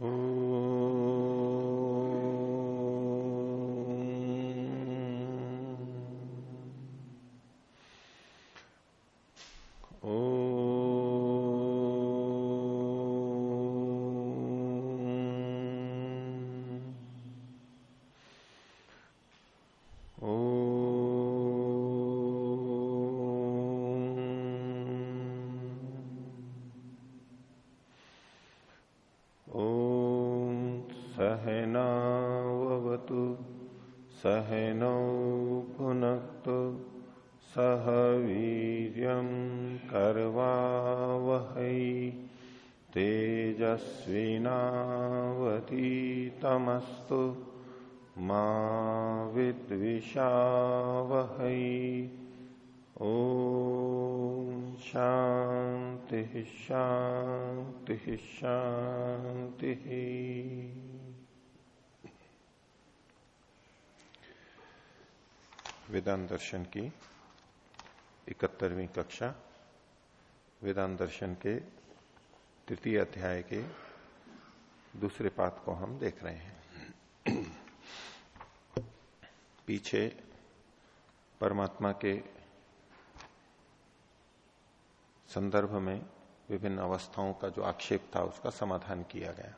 Mm. शांति वेदांत दर्शन की इकहत्तरवीं कक्षा, वेदांत दर्शन के तृतीय अध्याय के दूसरे पात को हम देख रहे हैं। पीछे परमात्मा के संदर्भ में विभिन्न अवस्थाओं का जो आक्षेप था, उसका समाधान किया गया।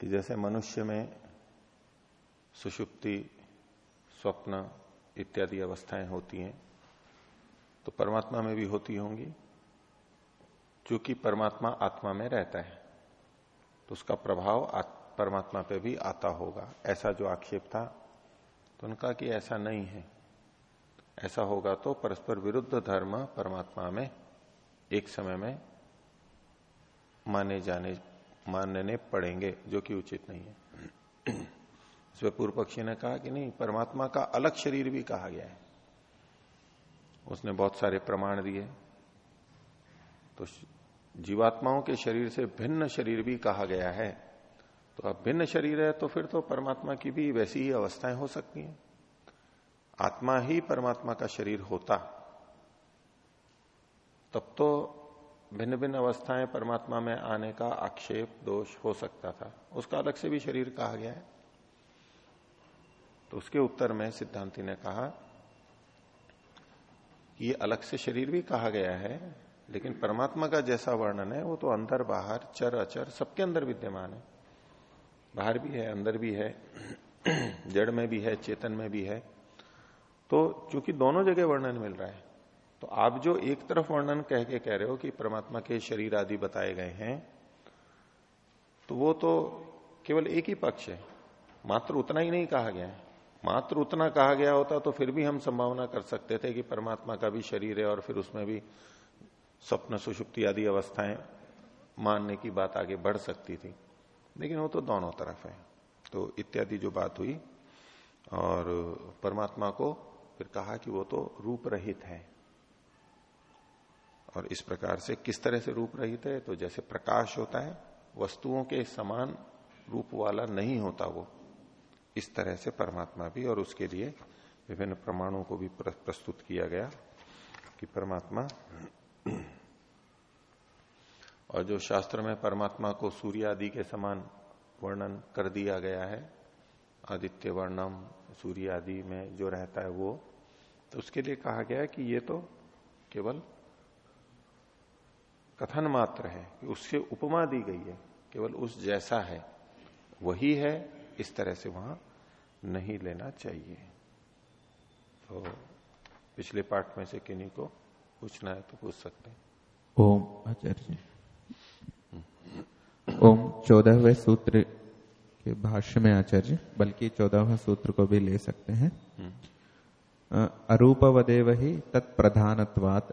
कि जैसे मनुष्य में सुषुप्ति, स्वप्न इत्यादि अवस्थाएँ होती हैं तो परमात्मा में भी होती होंगी, क्योंकि परमात्मा आत्मा में रहता है। तो उसका प्रभाव परमात्मा पे भी आता होगा। ऐसा जो आक्षेप था तो उनका कि ऐसा नहीं है। ऐसा होगा तो परस्पर विरुद्ध धर्म परमात्मा में एक समय में माने जाने, मानने पड़ेंगे, जो कि उचित नहीं है। इसमें पूर्व पक्षी ने कहा कि नहीं, परमात्मा का अलग शरीर भी कहा गया है। उसने बहुत सारे प्रमाण दिए। तो जीवात्माओं के शरीर से भिन्न शरीर भी कहा गया है। तो अब भिन्न शरीर है तो फिर तो परमात्मा की भी वैसी ही अवस्थाएँ हो सकती हैं। आत्मा ही परमात्मा का शरीर होता। तब तो भिन्न भिन्न अवस्थाएँ परमात्मा में आने का आक्षेप, दोष हो सकता था। उसका अलग से भी शरीर कहा गया है। तो उसके उत्तर में सिद्धांति ने कहा कि ये अलग से शरीर भी कहा गया है, लेकिन परमात्मा का जैसा वर्णन है, वो तो अंदर बाहर, चर, अचर, सबके अंदर विद्यमान है। बाहर भी है, अंदर भी है, जड़ में भी है, चेतन में भी है। तो चूँकि दोनों जगह वर्णन मिल रहा है तो आप जो एक तरफ़ वर्णन कह के कह रहे हो कि परमात्मा के शरीर आदि बताए गए हैं तो वो तो केवल एक ही पक्ष है। मात्र उतना ही नहीं कहा गया है। मात्र उतना कहा गया होता तो फिर भी हम संभावना कर सकते थे कि परमात्मा का भी शरीर है और फिर उसमें भी स्वप्न सुषुप्ति आदि अवस्थाएँ मानने की बात आगे बढ़ सकती थी। लेकिन वो तो दोनों तरफ़ है। तो इत्यादि जो बात हुई और परमात्मा को फिर कहा कि वो तो रूप रहित है। और इस प्रकार से किस तरह से रूप रहित है? तो जैसे प्रकाश होता है, वस्तुओं के समान रूप वाला नहीं होता वो। इस तरह से परमात्मा भी और उसके लिए विभिन्न प्रमाणों को भी प्रस्तुत किया गया कि परमात्मा और जो शास्त्र में परमात्मा को सूर्य आदि के समान वर्णन कर दिया गया है, आदित्य वर्णम, सूर्य आदि में जो रहता है वो तो उसके लिए कहा गया कि ये तो केवल कथन मात्र है कि उससे उपमा दी गई है केवल उस जैसा है। वही है इस तरह से वहाँ नहीं लेना चाहिए। तो पिछले पार्ट में से किन्हीं को पूछना है तो पूछ सकते हैं। ओम आचार्य ओम चौदहवें सूत्र के भाष्य में आचार्य बल्कि चौदहवें सूत्र को भी ले सकते हैं। अरूपवदेव ही तत्प्रधानत्वात।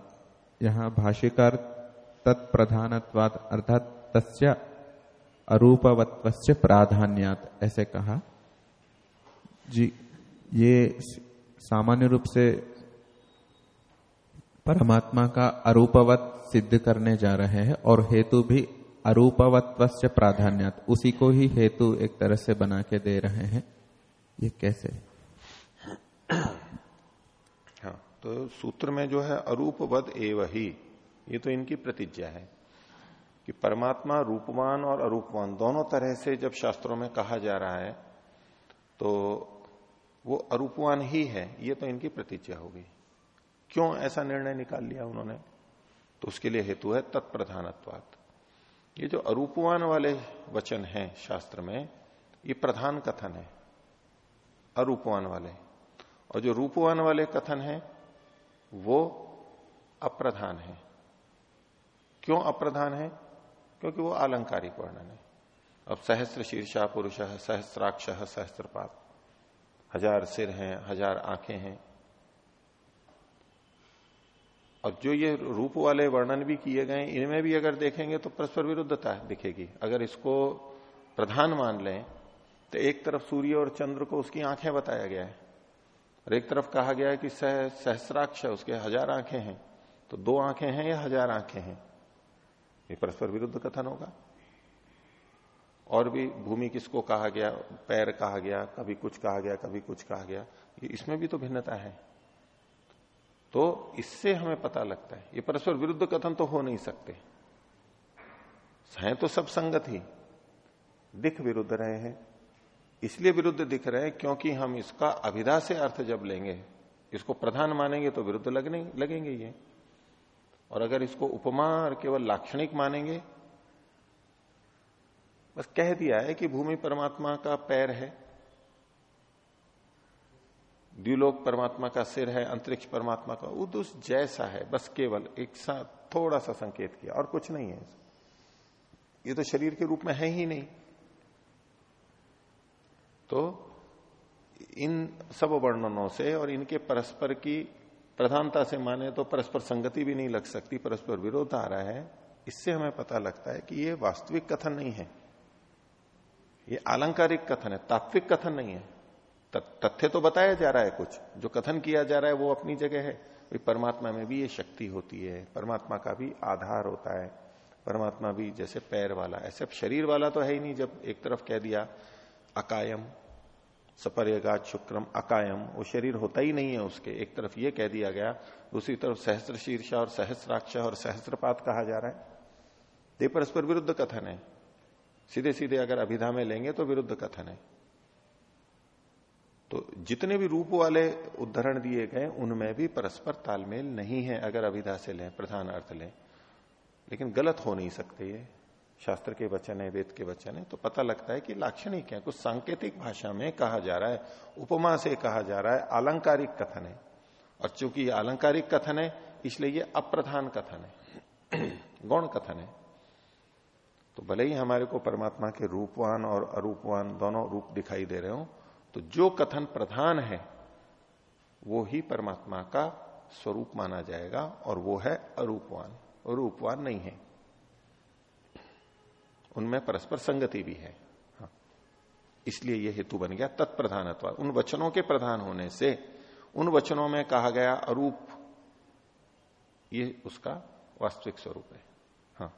यहाँ भाष्यकार तत्प्रधानत्वात अर्थात तस्य अरूपवत्व प्राधान्यात, ऐसे कहा। जी, ये सामान्य रूप से परमात्मा का अरूपवत सिद्ध करने जा रहे हैं और हेतु भी अरूपवत्व से प्राधान्य उसी को ही हेतु एक तरह से बना के दे रहे हैं। ये कैसे? हाँ तो सूत्र में जो है अरूपवद एव ही। ये तो इनकी प्रतिज्ञा है कि परमात्मा, रूपवान और अरूपवान दोनों तरह से जब शास्त्रों में कहा जा रहा है तो वो अरूपवान ही है, ये तो इनकी प्रतिज्ञा होगी क्यों ऐसा निर्णय निकाल लिया उन्होंने? तो उसके लिए हेतु है तत्प्रधानत्वात। ये जो अरूपवान वाले वचन हैं शास्त्र में, ये प्रधान कथन है, अरूपवान वाले। और जो रूपवान वाले कथन है, वो अप्रधान है। क्यों अप्रधान है? क्योंकि वो आलंकारिक वर्णन है। अब सहस्त्र शीर्षा पुरुष सहस्त्राक्ष सहस्त्रपात हज़ार सिर हैं, हज़ार आँखें हैं। और जो ये रूप वाले वर्णन भी किए गए, इनमें भी अगर देखेंगे तो परस्पर विरुद्धता दिखेगी। अगर इसको प्रधान मान लें तो एक तरफ़ सूर्य और चंद्र को उसकी आँखें बताया गया है। और एक तरफ़ कहा गया है कि सह, सहस्राक्ष उसके हज़ार आँखें हैं। तो दो आँखें हैं या हज़ार आँखें हैं? ये परस्पर विरुद्ध कथन होगा। और भी भूमि किसको कहा गया, पैर कहा गया, कभी कुछ कहा गया, कभी कुछ कहा गया इसमें भी तो भिन्नता है। तो इससे हमें पता लगता है, ये परस्पर विरुद्ध कथन तो हो नहीं सकते। हैं तो सब संगत ही, दिख विरुद्ध रहे हैं। इसलिए विरुद्ध दिख रहे हैं क्योंकि हम इसका अभिधा से अर्थ जब लेंगे, इसको प्रधान मानेंगे तो विरुद्ध लगने, लगेंगे ये। और अगर इसको उपमा और केवल लाक्षणिक मानेंगे, बस कह दिया है कि भूमि परमात्मा का पैर है द्व्यूलोक परमात्मा का सिर है, अंतरिक्ष परमात्मा का उदुस जैसा है, बस केवल एक साथ थोड़ा सा संकेत किया, और कुछ नहीं है। ये तो शरीर के रूप में है ही नहीं। तो इन सब वर्णनों से और इनके परस्पर की प्रधानता से माने तो परस्पर संगति भी नहीं लग सकती, परस्पर विरोध आ रहा है। इससे हमें पता लगता है कि ये वास्तविक कथन नहीं है। ये आलंकारिक कथन है, तात्विक कथन नहीं है। तथ्य तो बताया जा रहा है कुछ, जो कथन किया जा रहा है वो अपनी जगह है। परमात्मा में भी ये शक्ति होती है, परमात्मा का भी आधार होता है। परमात्मा भी जैसे पैर वाला, ऐसे शरीर वाला तो है ही नहीं, जब एक तरफ़ कह दिया, अकायम सपर्यगात शुक्रम अकायम। वो शरीर होता ही नहीं है उसके। एक तरफ़ ये कह दिया गया, दूसरी तरफ़ सहस्त्र शीर्षा और सहस्त्राक्ष और सहस्त्रपात कहा जा रहा है। ये परस्पर विरुद्ध कथन है। सीधे सीधे अगर अभिधा में लेंगे तो विरुद्ध कथन है। तो जितने भी रूप वाले उदाहरण दिए गए, उनमें भी परस्पर तालमेल नहीं है, अगर अभिधा से लें, प्रधान अर्थ लें। लेकिन गलत हो नहीं सकते ये। शास्त्र के वचन है, वेद के वचन है तो पता लगता है कि लाक्षणिक है। कुछ सांकेतिक भाषा में कहा जा रहा है, उपमा से कहा जा रहा है, आलंकारिक कथन है। और चूँकि ये आलंकारिक कथन है, इसलिए ये अप्रधान कथन है। गौण कथन है। तो भले ही हमारे को परमात्मा के रूपवान और अरूपवान दोनों रूप दिखाई दे रहे हो तो जो कथन प्रधान है, वो ही परमात्मा का स्वरूप माना जाएगा, और वो है अरूपवान। रूपवान नहीं है। उनमें परस्पर संगति भी है। हाँ। इसलिए यह हेतु बन गया तत्प्रधानत्व। उन वचनों के प्रधान होने से, उन वचनों में कहा गया अरूप, ये उसका वास्तविक स्वरूप है। हाँ।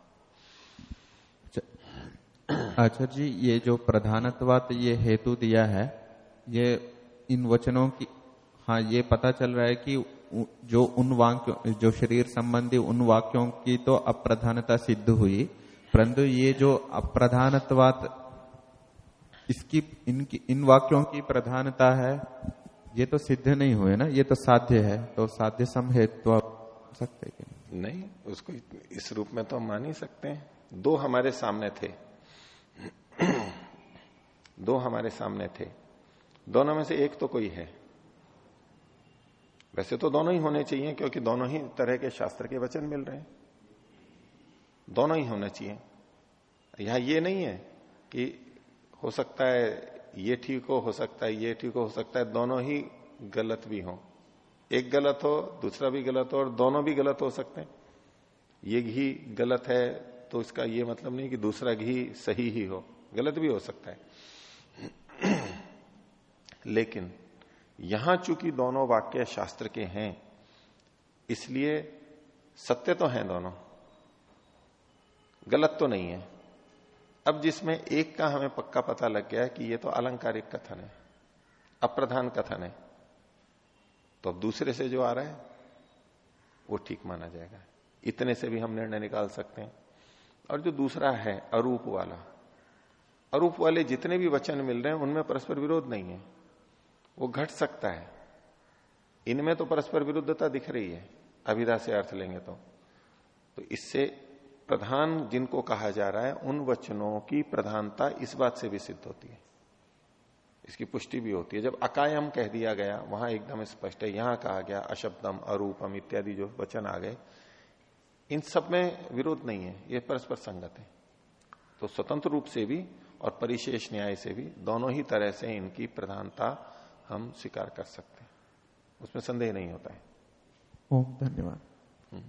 आचार्य जी, ये जो प्रधानत्वात ये हेतु दिया है, ये इन वचनों की हाँ ये पता चल रहा है कि जो उन वाक्यों, जो शरीर संबंधी उन वाक्यों की तो अप्रधानता सिद्ध हुई। परंतु ये जो अप्रधानत्वात, इसकी, इनकी, इन वाक्यों की प्रधानता है, ये तो सिद्ध नहीं हुए ना, ये तो साध्य है तो साध्य समहेत्व सकते कि नहीं, उसको इस रूप में तो हम मान ही सकते हैं। दो हमारे सामने थे। दो हमारे सामने थे। दोनों में से एक तो कोई है। वैसे तो दोनों ही होने चाहिए, क्योंकि दोनों ही तरह के शास्त्र के वचन मिल रहे हैं। दोनों ही होने चाहिए। यहाँ ये नहीं है कि हो सकता है ये ठीक हो हो सकता है ये ठीक हो हो सकता है दोनों ही गलत भी हो। एक गलत हो, दूसरा भी गलत हो और दोनों भी गलत हो सकते हैं। ये घी गलत है तो इसका ये मतलब नहीं कि दूसरा घी सही ही हो। गलत भी हो सकता है। लेकिन यहाँ चूँकि दोनों वाक्य शास्त्र के हैं, इसलिए सत्य तो हैं दोनों। गलत तो नहीं है। अब जिसमें एक का हमें पक्का पता लग गया है कि ये तो अलंकारिक कथन है, अप्रधान कथन है तो अब दूसरे से जो आ रहा है, वो ठीक माना जाएगा। इतने से भी हम निर्णय निकाल सकते हैं। और जो दूसरा है, अरूप वाला, अरूप वाले जितने भी वचन मिल रहे हैं, उनमें परस्पर विरोध नहीं है। वो घट सकता है। इनमें तो परस्पर विरुद्धता दिख रही है। अभिधा से अर्थ लेंगे तो। तो इससे प्रधान जिनको कहा जा रहा है उन वचनों की प्रधानता इस बात से भी सिद्ध होती है। इसकी पुष्टि भी होती है। जब अकायम कह दिया गया वहाँ एकदम स्पष्ट है यहाँ कहा गया अशब्दम अरूपम इत्यादि जो वचन आ गए इन सब में विरोध नहीं है ये परस्पर संगत है। तो स्वतंत्र रूप से भी और परिशेष न्याय से भी दोनों ही तरह से इनकी प्रधानता हम स्वीकार कर सकते हैं। उसमें संदेह नहीं होता है। ओम धन्यवाद। हम्म।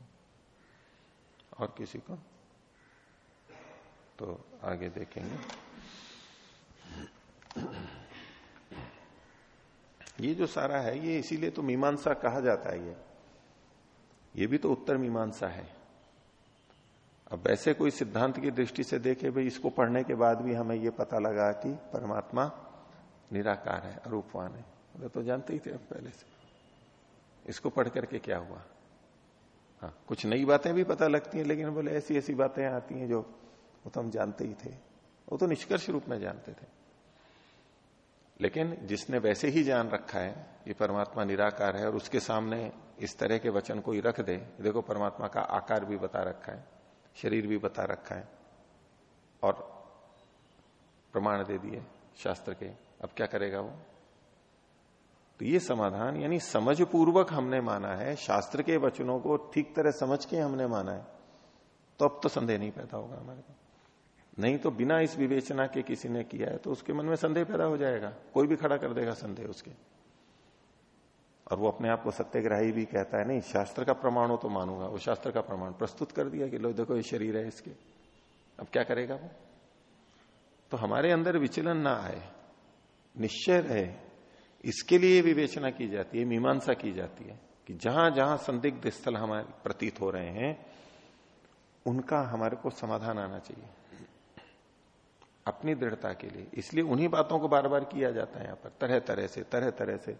और किसी को? तो आगे देखेंगे। ये जो सारा है, ये इसीलिए तो मीमांसा कहा जाता है ये। ये भी तो उत्तर मीमांसा है। अब वैसे कोई सिद्धांत की दृष्टि से देखे, भाई इसको पढ़ने के बाद भी हमें ये पता लगा कि परमात्मा निराकार है, अरूपवान है। तो जानते ही थे अब पहले से। इसको पढ़ करके क्या हुआ? हाँ कुछ नई बातें भी पता लगती हैं, लेकिन बोले ऐसी ऐसी बातें आती हैं जो वो तो हम जानते ही थे। वो तो निष्कर्ष रूप में जानते थे। लेकिन जिसने वैसे ही जान रखा है, ये परमात्मा निराकार है और उसके सामने इस तरह के वचन कोई रख दे। देखो, परमात्मा का आकार भी बता रखा है, शरीर भी बता रखा है और प्रमाण दे दिए शास्त्र के। अब क्या करेगा वो? तो ये समाधान यानी समझ पूर्वक हमने माना है, शास्त्र के वचनों को ठीक तरह समझ के हमने माना है तो अब तो संदेह नहीं पैदा होगा हमारे को नहीं तो बिना इस विवेचना के किसी ने किया है तो उसके मन में संदेह पैदा हो जाएगा। कोई भी खड़ा कर देगा संदेह उसके। और वो अपने आप को सत्यग्राही भी कहता है, नहीं, शास्त्र का प्रमाण हो तो मानूँगा, वो शास्त्र का प्रमाण प्रस्तुत कर दिया कि लो, देखो, ये शरीर है इसके। अब क्या करेगा वो? तो हमारे अंदर विचलन ना आए, निश्चय रहे, इसके लिए विवेचना की जाती है, मीमांसा की जाती है, कि जहाँ जहाँ संदिग्ध स्थल हमारे प्रतीत हो रहे हैं, उनका हमारे को समाधान आना चाहिए। अपनी दृढ़ता के लिए। इसलिए उन्हीं बातों को बार बार किया जाता है यहाँ पर तरह तरह से तरह तरह से।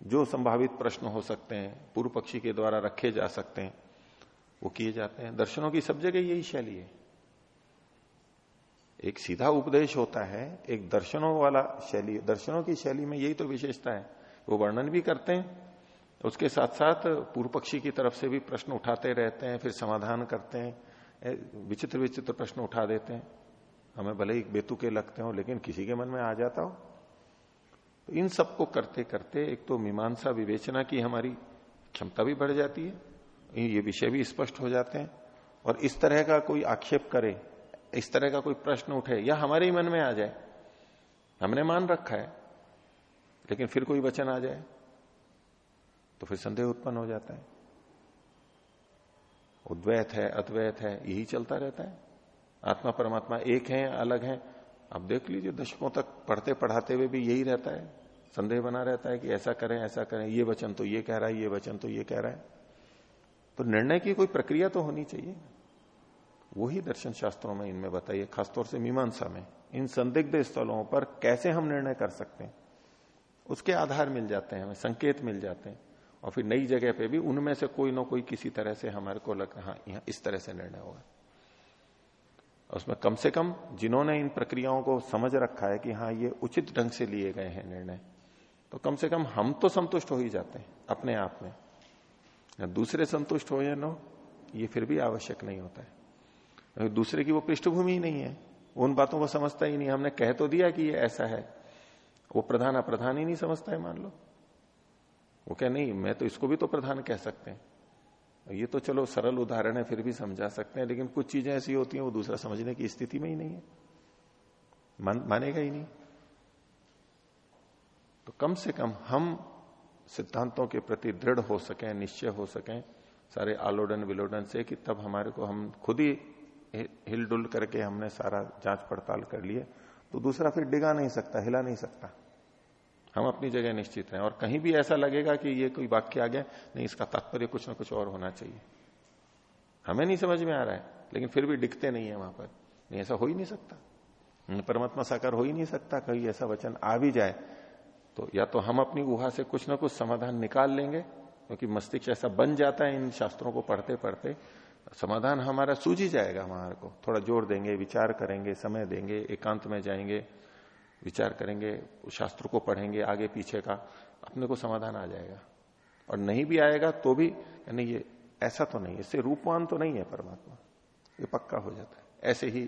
जो संभावित प्रश्न हो सकते हैं, पूर्व पक्षी के द्वारा रखे जा सकते हैं, वो किए जाते हैं। दर्शनों की सब जगह यही शैली है। एक सीधा उपदेश होता है, एक दर्शनों वाला शैली, दर्शनों की शैली में यही तो विशेषता है। वो वर्णन भी करते हैं, उसके साथ साथ पूर्व पक्षी की तरफ़ से भी प्रश्न उठाते रहते हैं, फिर समाधान करते हैं विचित्र विचित्र प्रश्न उठा देते हैं। हमें भले ही बेतुके लगते हो, लेकिन किसी के मन में आ जाता हो। तो इन सबको करते करते एक तो मीमांसा विवेचना की हमारी क्षमता भी बढ़ जाती है ये विषय भी स्पष्ट हो जाते हैं, और इस तरह का कोई आक्षेप करे, इस तरह का कोई प्रश्न उठे, या हमारे ही मन में आ जाए, हमने मान रखा है, लेकिन फिर कोई वचन आ जाए तो फिर संदेह उत्पन्न हो जाता है। उद्वैत है, अद्वैत है, यही चलता रहता है। आत्मा परमात्मा एक है, अलग है। अब देख लीजिए, दशकों तक पढ़ते पढ़ाते हुए भी यही रहता है। संदेह बना रहता है कि ऐसा करें ऐसा करें। ये वचन तो ये कह रहा है, ये वचन तो ये कह रहा है। तो निर्णय की कोई प्रक्रिया तो होनी चाहिए। वही दर्शन शास्त्रों में इनमें बताइए, खासतौर से मीमांसा में। इन संदिग्ध स्थलों पर कैसे हम निर्णय कर सकते हैं? उसके आधार मिल जाते हैं, हमें संकेत मिल जाते हैं। और फिर नई जगह पे भी उनमें से कोई ना कोई किसी तरह से हमारे को लग रहा हाँ इस तरह से निर्णय होगा। उसमें कम से कम जिन्होंने इन प्रक्रियाओं को समझ रखा है कि हाँ ये उचित ढंग से लिए गए हैं निर्णय तो कम से कम हम तो संतुष्ट हो ही जाते हैं, अपने आप में। या दूसरे संतुष्ट हो या नो ये फिर भी आवश्यक नहीं होता है। दूसरे की वो पृष्ठभूमि ही नहीं है, उन बातों को समझता ही नहीं, हमने कह तो दिया कि ये ऐसा है, वो प्रधान अप्रधान ही नहीं समझता है, मान लो। वो क्या नहीं, मैं तो इसको भी तो प्रधान कह सकते हैं। ये तो चलो सरल उदाहरण है फिर भी समझा सकते हैं लेकिन कुछ चीज़ें ऐसी होती हैं वो दूसरा समझने की स्थिति में ही नहीं है। मान, मानेगा ही नहीं। तो कम से कम हम सिद्धांतों के प्रति दृढ़ हो सकें निश्चय हो सकें सारे आलोडन विलोडन से कि तब हमारे को हम खुद ही हिलडुल करके हमने सारा जाँच पड़ताल कर लिए तो दूसरा फिर डिगा नहीं सकता हिला नहीं सकता। हम अपनी जगह निश्चित हैं। और कहीं भी ऐसा लगेगा कि ये कोई वाक्य आ गया, नहीं, इसका तात्पर्य कुछ ना कुछ और होना चाहिए। हमें नहीं समझ में आ रहा है, लेकिन फिर भी दिखते नहीं है वहाँ पर। नहीं, ऐसा हो ही नहीं सकता। परमात्मा साकार हो ही नहीं सकता, कहीं ऐसा वचन आ भी जाए तो या तो हम अपनी गुहा से कुछ ना कुछ समाधान निकाल लेंगे, क्योंकि मस्तिष्क ऐसा बन जाता है इन शास्त्रों को पढ़ते पढ़ते समाधान हमारा सूझ ही जाएगा हमारे को। थोड़ा ज़ोर देंगे, विचार करेंगे, समय देंगे, एकांत में जाएँगे विचार करेंगे शास्त्र को पढ़ेंगे, आगे पीछे का, अपने को समाधान आ जाएगा। और नहीं भी आएगा तो भी नहीं ये, ऐसा तो नहीं इससे रूपवान तो नहीं है परमात्मा। ये पक्का हो जाता है। ऐसे ही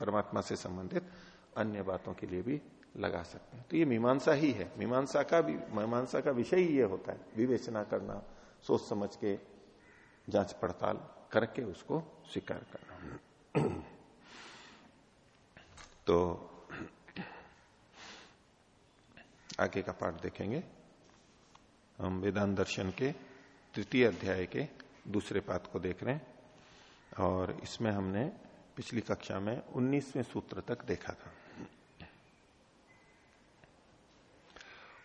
परमात्मा से संबंधित अन्य बातों के लिए भी लगा सकते हैं। तो ये मीमांसा ही है। मीमांसा का भी, मीमांसा का विषय ही ये होता है। विवेचना करना, सोच समझ के जाँच पड़ताल करके उसको स्वीकार करना। तो आगे का पाठ देखेंगे। हम वेदांत दर्शन के तृतीय अध्याय के दूसरे पाठ को देख रहे हैं और इसमें हमने पिछली कक्षा में 19वें सूत्र तक देखा था।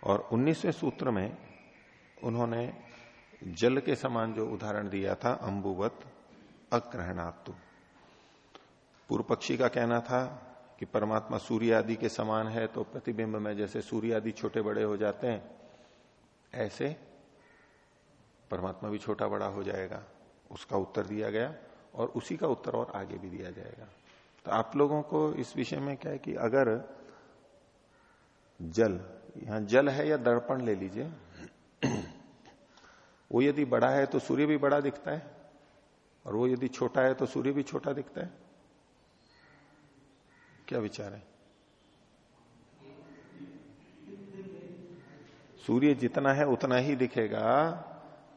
और 19वें सूत्र में उन्होंने जल के समान जो उदाहरण दिया था अंबुवत अग्रहणात्तु पूर्व पक्षी का कहना था कि परमात्मा सूर्य आदि के समान है तो प्रतिबिंब में जैसे सूर्य आदि छोटे बड़े हो जाते हैं, ऐसे परमात्मा भी छोटा बड़ा हो जाएगा। उसका उत्तर दिया गया और उसी का उत्तर और आगे भी दिया जाएगा। तो आप लोगों को इस विषय में क्या है कि अगर जल, यहाँ जल है या दर्पण ले लीजिए, वो यदि बड़ा है तो सूर्य भी बड़ा दिखता है, और वो यदि छोटा है तो सूर्य भी छोटा दिखता है। क्या विचार है? सूर्य जितना है, उतना ही दिखेगा।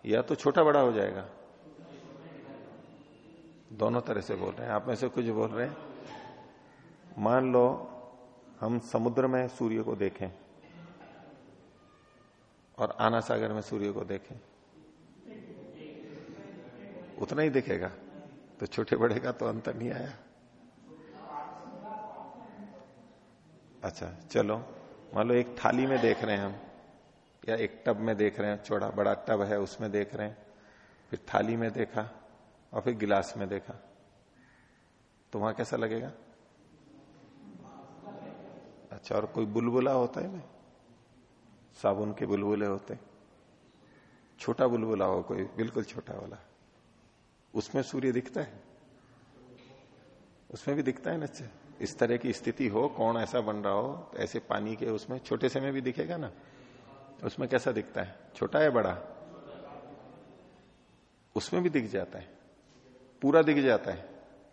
या तो छोटा बड़ा हो जाएगा। दोनों तरह से बोल रहे हैं। आप में से कुछ बोल रहे हैं? मान लो हम समुद्र में सूर्य को देखें और आना सागर में सूर्य को देखें। उतना ही दिखेगा। तो छोटे बड़े का तो अंतर नहीं आया। अच्छा चलो। मान लो एक थाली में देख रहे हैं हम, या एक टब में देख रहे हैं छोटा बड़ा टब है, उसमें देख रहे हैं। फिर थाली में देखा और फिर गिलास में देखा। तो वहाँ कैसा लगेगा? अच्छा और कोई बुलबुला होता है ना? साबुन के बुलबुले होते छोटा बुलबुला हो कोई, बिल्कुल छोटा वाला। उसमें सूर्य दिखता है? उसमें भी दिखता है ना अच्छा? इस तरह की स्थिति हो, कौन ऐसा बन रहा हो, ऐसे पानी के उसमें, छोटे से में भी दिखेगा ना? उसमें कैसा दिखता है? छोटा है बड़ा? उसमें भी दिख जाता है। पूरा दिख जाता है।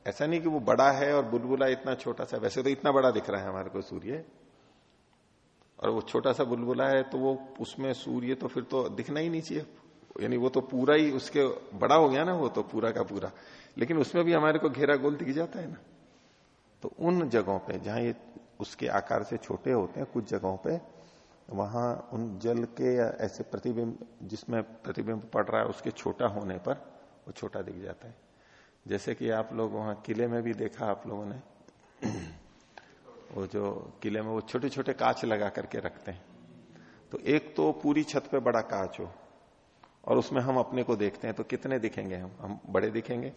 ऐसा नहीं कि वो बड़ा है और बुलबुला इतना छोटा सा, वैसे तो इतना बड़ा दिख रहा है हमारे को सूर्य। और वो छोटा सा बुलबुला है तो वो उसमें सूर्य तो फिर तो दिखना ही नहीं चाहिए। यानी वो तो पूरा ही उसके, बड़ा हो गया ना वो तो पूरा का पूरा। लेकिन उसमें भी हमारे को घेरा गोल दिख जाता है ना। तो उन जगहों पे, जहाँ ये उसके आकार से छोटे होते हैं, कुछ जगहों पे, वहाँ उन जल के या ऐसे प्रतिबिंब, जिसमें प्रतिबिंब पड़ रहा है, उसके छोटा होने पर वो छोटा दिख जाता है। जैसे कि आप लोग वहाँ किले में भी देखा आप लोगों ने, वो जो किले में वो छोटे छोटे कांच लगा करके रखते हैं। तो एक तो पूरी छत पे बड़ा कांच हो, और उसमें हम अपने को देखते हैं तो कितने दिखेंगे हम? हम बड़े दिखेंगे?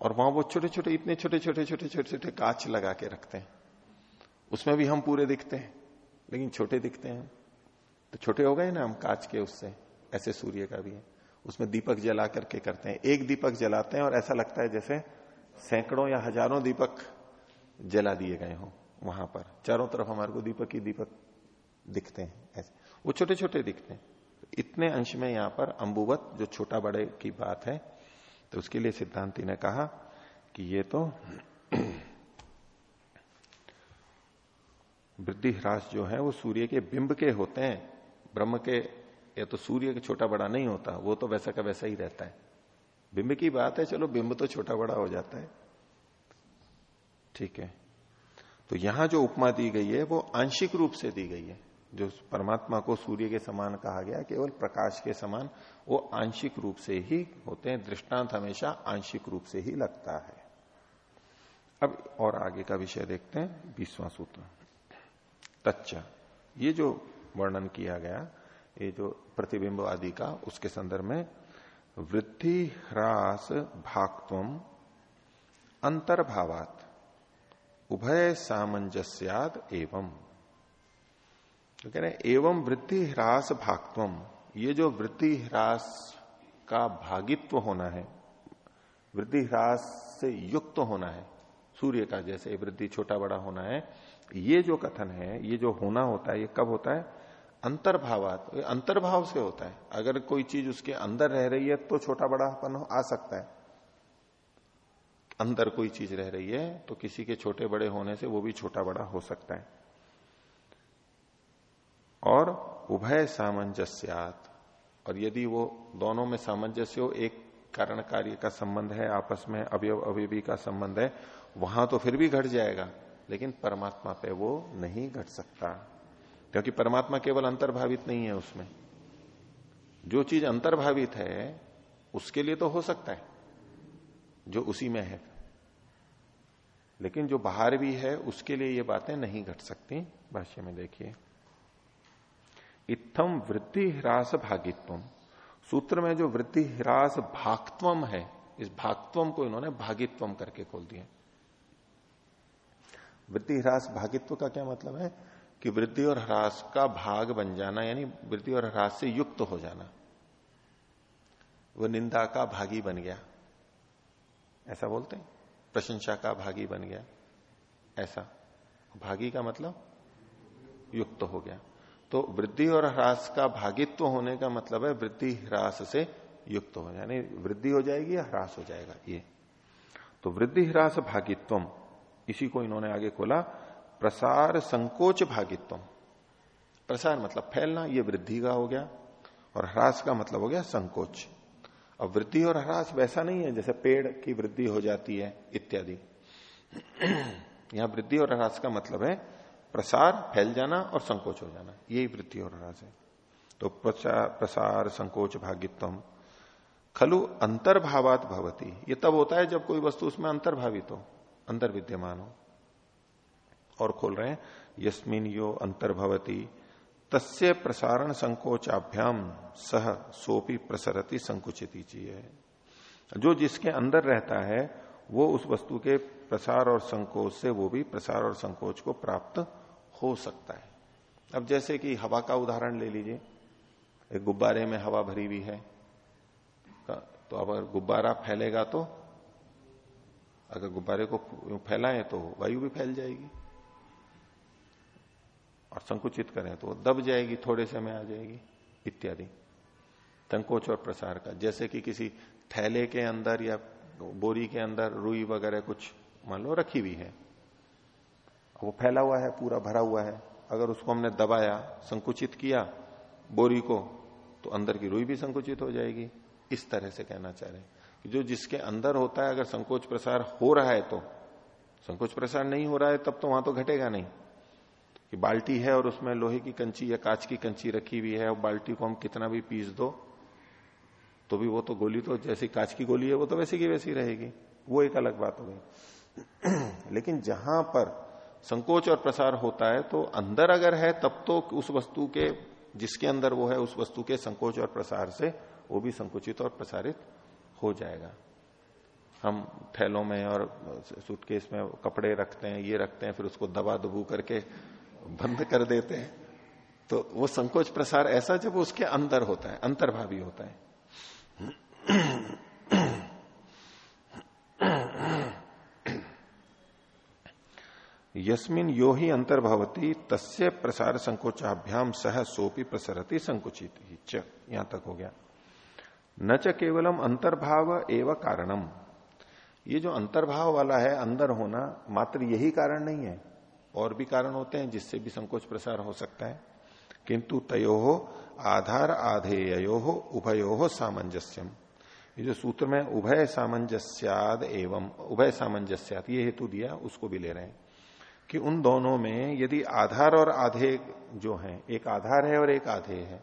और वहाँ वो छोटे छोटे इतने छोटे छोटे छोटे छोटे छोटे कांच लगा के रखते हैं। उसमें भी हम पूरे दिखते हैं, लेकिन छोटे दिखते हैं। तो छोटे हो गए ना हम कांच के उससे, ऐसे सूर्य का भी है। उसमें दीपक जला करके करते हैं। एक दीपक जलाते हैं और ऐसा लगता है जैसे सैकड़ों या हज़ारों दीपक जला दिए गए हों वहाँ पर। चारों तरफ़ हमारे को दीपक ही दीपक दिखते हैं, ऐसे। वो छोटे छोटे दिखते हैं। इतने अंश में यहाँ पर अंबुवत, जो छोटा बड़े की बात है तो उसके लिए सिद्धांति ने कहा कि ये तो वृद्धि ह्रास जो है, वो सूर्य के बिंब के होते हैं, ब्रह्म के, या तो सूर्य के छोटा बड़ा नहीं होता, वो तो वैसा का वैसा ही रहता है। बिंब की बात है, चलो बिंब तो छोटा बड़ा हो जाता है। ठीक है। तो यहाँ जो उपमा दी गई है, वो आंशिक रूप से दी गई है। जो परमात्मा को सूर्य के समान कहा गया, केवल प्रकाश के समान, वो आंशिक रूप से ही होते हैं। दृष्टांत हमेशा आंशिक रूप से ही लगता है। अब और आगे का विषय देखते हैं, बीसवां सूत्र। तच्च। ये जो वर्णन किया गया, ये जो प्रतिबिंब आदि का, उसके संदर्भ में, वृद्धि ह्रास भागत्व अंतर्भावात, उभय सामंजस्याद एवं तो कह रहे हैं, एवं वृद्धि ह्रास भागत्वम ये जो वृद्धि ह्रास का भागित्व होना है वृद्धि ह्रास से युक्त होना है, सूर्य का जैसे वृद्धि छोटा बड़ा होना है, ये जो कथन है, ये जो होना होता है, ये कब होता है? अंतर्भावात अंतर्भाव से होता है। अगर कोई चीज़ उसके अंदर रह रही है तो छोटा बड़ापन आ सकता है। अंदर कोई चीज़ रह रही है तो किसी के छोटे बड़े होने से वो भी छोटा बड़ा हो सकता है। और उभय सामंजस्यात। और यदि वो दोनों में सामंजस्य हो, एक कारण कार्य का संबंध है, आपस में अवयव अवयवी का संबंध है, वहाँ तो फिर भी घट जाएगा, लेकिन परमात्मा पे वो नहीं घट सकता। क्योंकि परमात्मा केवल अंतर्भावित नहीं है उसमें। जो चीज़ अंतर्भावित है, उसके लिए तो हो सकता है, जो उसी में है। लेकिन जो बाहर भी है, उसके लिए ये बातें नहीं घट सकती। भाष्य में देखिए। इत्थम वृद्धि ह्रास भागित्व सूत्र में जो वृद्धि ह्रास भागत्वम है, इस भागत्वम को इन्होंने भागित्वम करके खोल दिया। वृद्धि ह्रास भागित्व का क्या मतलब है? कि वृद्धि और ह्रास का भाग बन जाना, यानी वृद्धि और ह्रास से युक्त हो जाना। वो निंदा का भागी बन गया। ऐसा बोलते हैं? प्रशंसा का भागी बन गया। ऐसा। भागी का मतलब युक्त हो गया। तो वृद्धि और ह्रास का भागित्व होने का मतलब है वृद्धि ह्रास से युक्त हो यानी वृद्धि हो जाएगी या ह्रास हो जाएगा, ये। तो वृद्धि ह्रास भागित्व इसी को इन्होंने आगे खोला, प्रसार संकोच भागित्व प्रसार मतलब फैलना, ये वृद्धि का हो गया, और ह्रास का मतलब हो गया संकोच। अब वृद्धि और ह्रास वैसा नहीं है जैसे पेड़ की वृद्धि हो जाती है, इत्यादि। यहाँ वृद्धि और ह्रास का मतलब है प्रसार फैल जाना और संकोच हो जाना, यही वृत्ति और ह्रास है। तो प्रसार, संकोच भागित्व खलु अंतर्भावात भवती। ये तब होता है जब कोई वस्तु उसमें अंतर्भावित हो, अंतर विद्यमान हो। और खोल रहे हैं, यस्मिन यो अंतर्भवती, तस्य प्रसारण संकोचाभ्याम, सह सोपी प्रसरती संकुचित चाहिए जो जिसके अंदर रहता है, वो उस वस्तु के प्रसार और संकोच से वो भी प्रसार और संकोच को प्राप्त हो सकता है। अब जैसे कि हवा का उदाहरण ले लीजिए। एक गुब्बारे में हवा भरी हुई है तो अगर गुब्बारा फैलेगा तो अगर गुब्बारे को फैलाएँ तो वायु भी फैल जाएगी। और संकुचित करें तो दब जाएगी, थोड़े से में आ जाएगी, इत्यादि। संकोच और प्रसार का। जैसे कि किसी थैले के अंदर या बोरी के अंदर रुई वगैरह कुछ, मान लो, रखी हुई है। वो फैला हुआ है, पूरा भरा हुआ है। अगर उसको हमने दबाया, संकुचित किया, बोरी को तो अंदर की रुई भी संकुचित हो जाएगी। इस तरह से कहना चाह रहे हैं कि जो जिसके अंदर होता है, अगर संकोच प्रसार हो रहा है तो संकोच प्रसार नहीं हो रहा है, तब तो वहाँ तो घटेगा नहीं। कि बाल्टी है और उसमें लोहे की कंची या कांच की कंची रखी हुई है, और बाल्टी को हम कितना भी पीस दो तो भी वो तो गोली तो जैसी कांच की गोली है, वो तो वैसी की वैसी रहेगी। वो एक अलग बात हो गई। लेकिन जहाँ पर संकोच और प्रसार होता है तो अंदर अगर है, तब तो उस वस्तु के, जिसके अंदर वो है, उस वस्तु के संकोच और प्रसार से वो भी संकुचित और प्रसारित हो जाएगा। हम थैलों में और सूटकेस में कपड़े रखते हैं, ये रखते हैं, फिर उसको दबा दबू करके बंद कर देते हैं। तो वो संकोच प्रसार ऐसा जब उसके अंदर होता है, अंतर्भावी होता है। यस्मिन यो ही अंतर्भवती तस्य प्रसार संकोचाभ्याम सह सोपी प्रसरती संकुचित यहाँ तक हो गया। न च केवलम अंतर्भाव एवं कारणम। ये जो अंतर्भाव वाला है, अंदर होना मात्र यही कारण नहीं है। और भी कारण होते हैं जिससे भी संकोच प्रसार हो सकता है। किंतु तयो हो आधार आधेयो हो उभयो हो सामंजस्यम। ये जो सूत्र में उभय सामंजस्याद एवं, उभय सामंजस्याद, ये हेतु दिया, उसको भी ले रहे हैं। कि उन दोनों में यदि आधार और आधे जो है, एक आधार है और एक आधे है,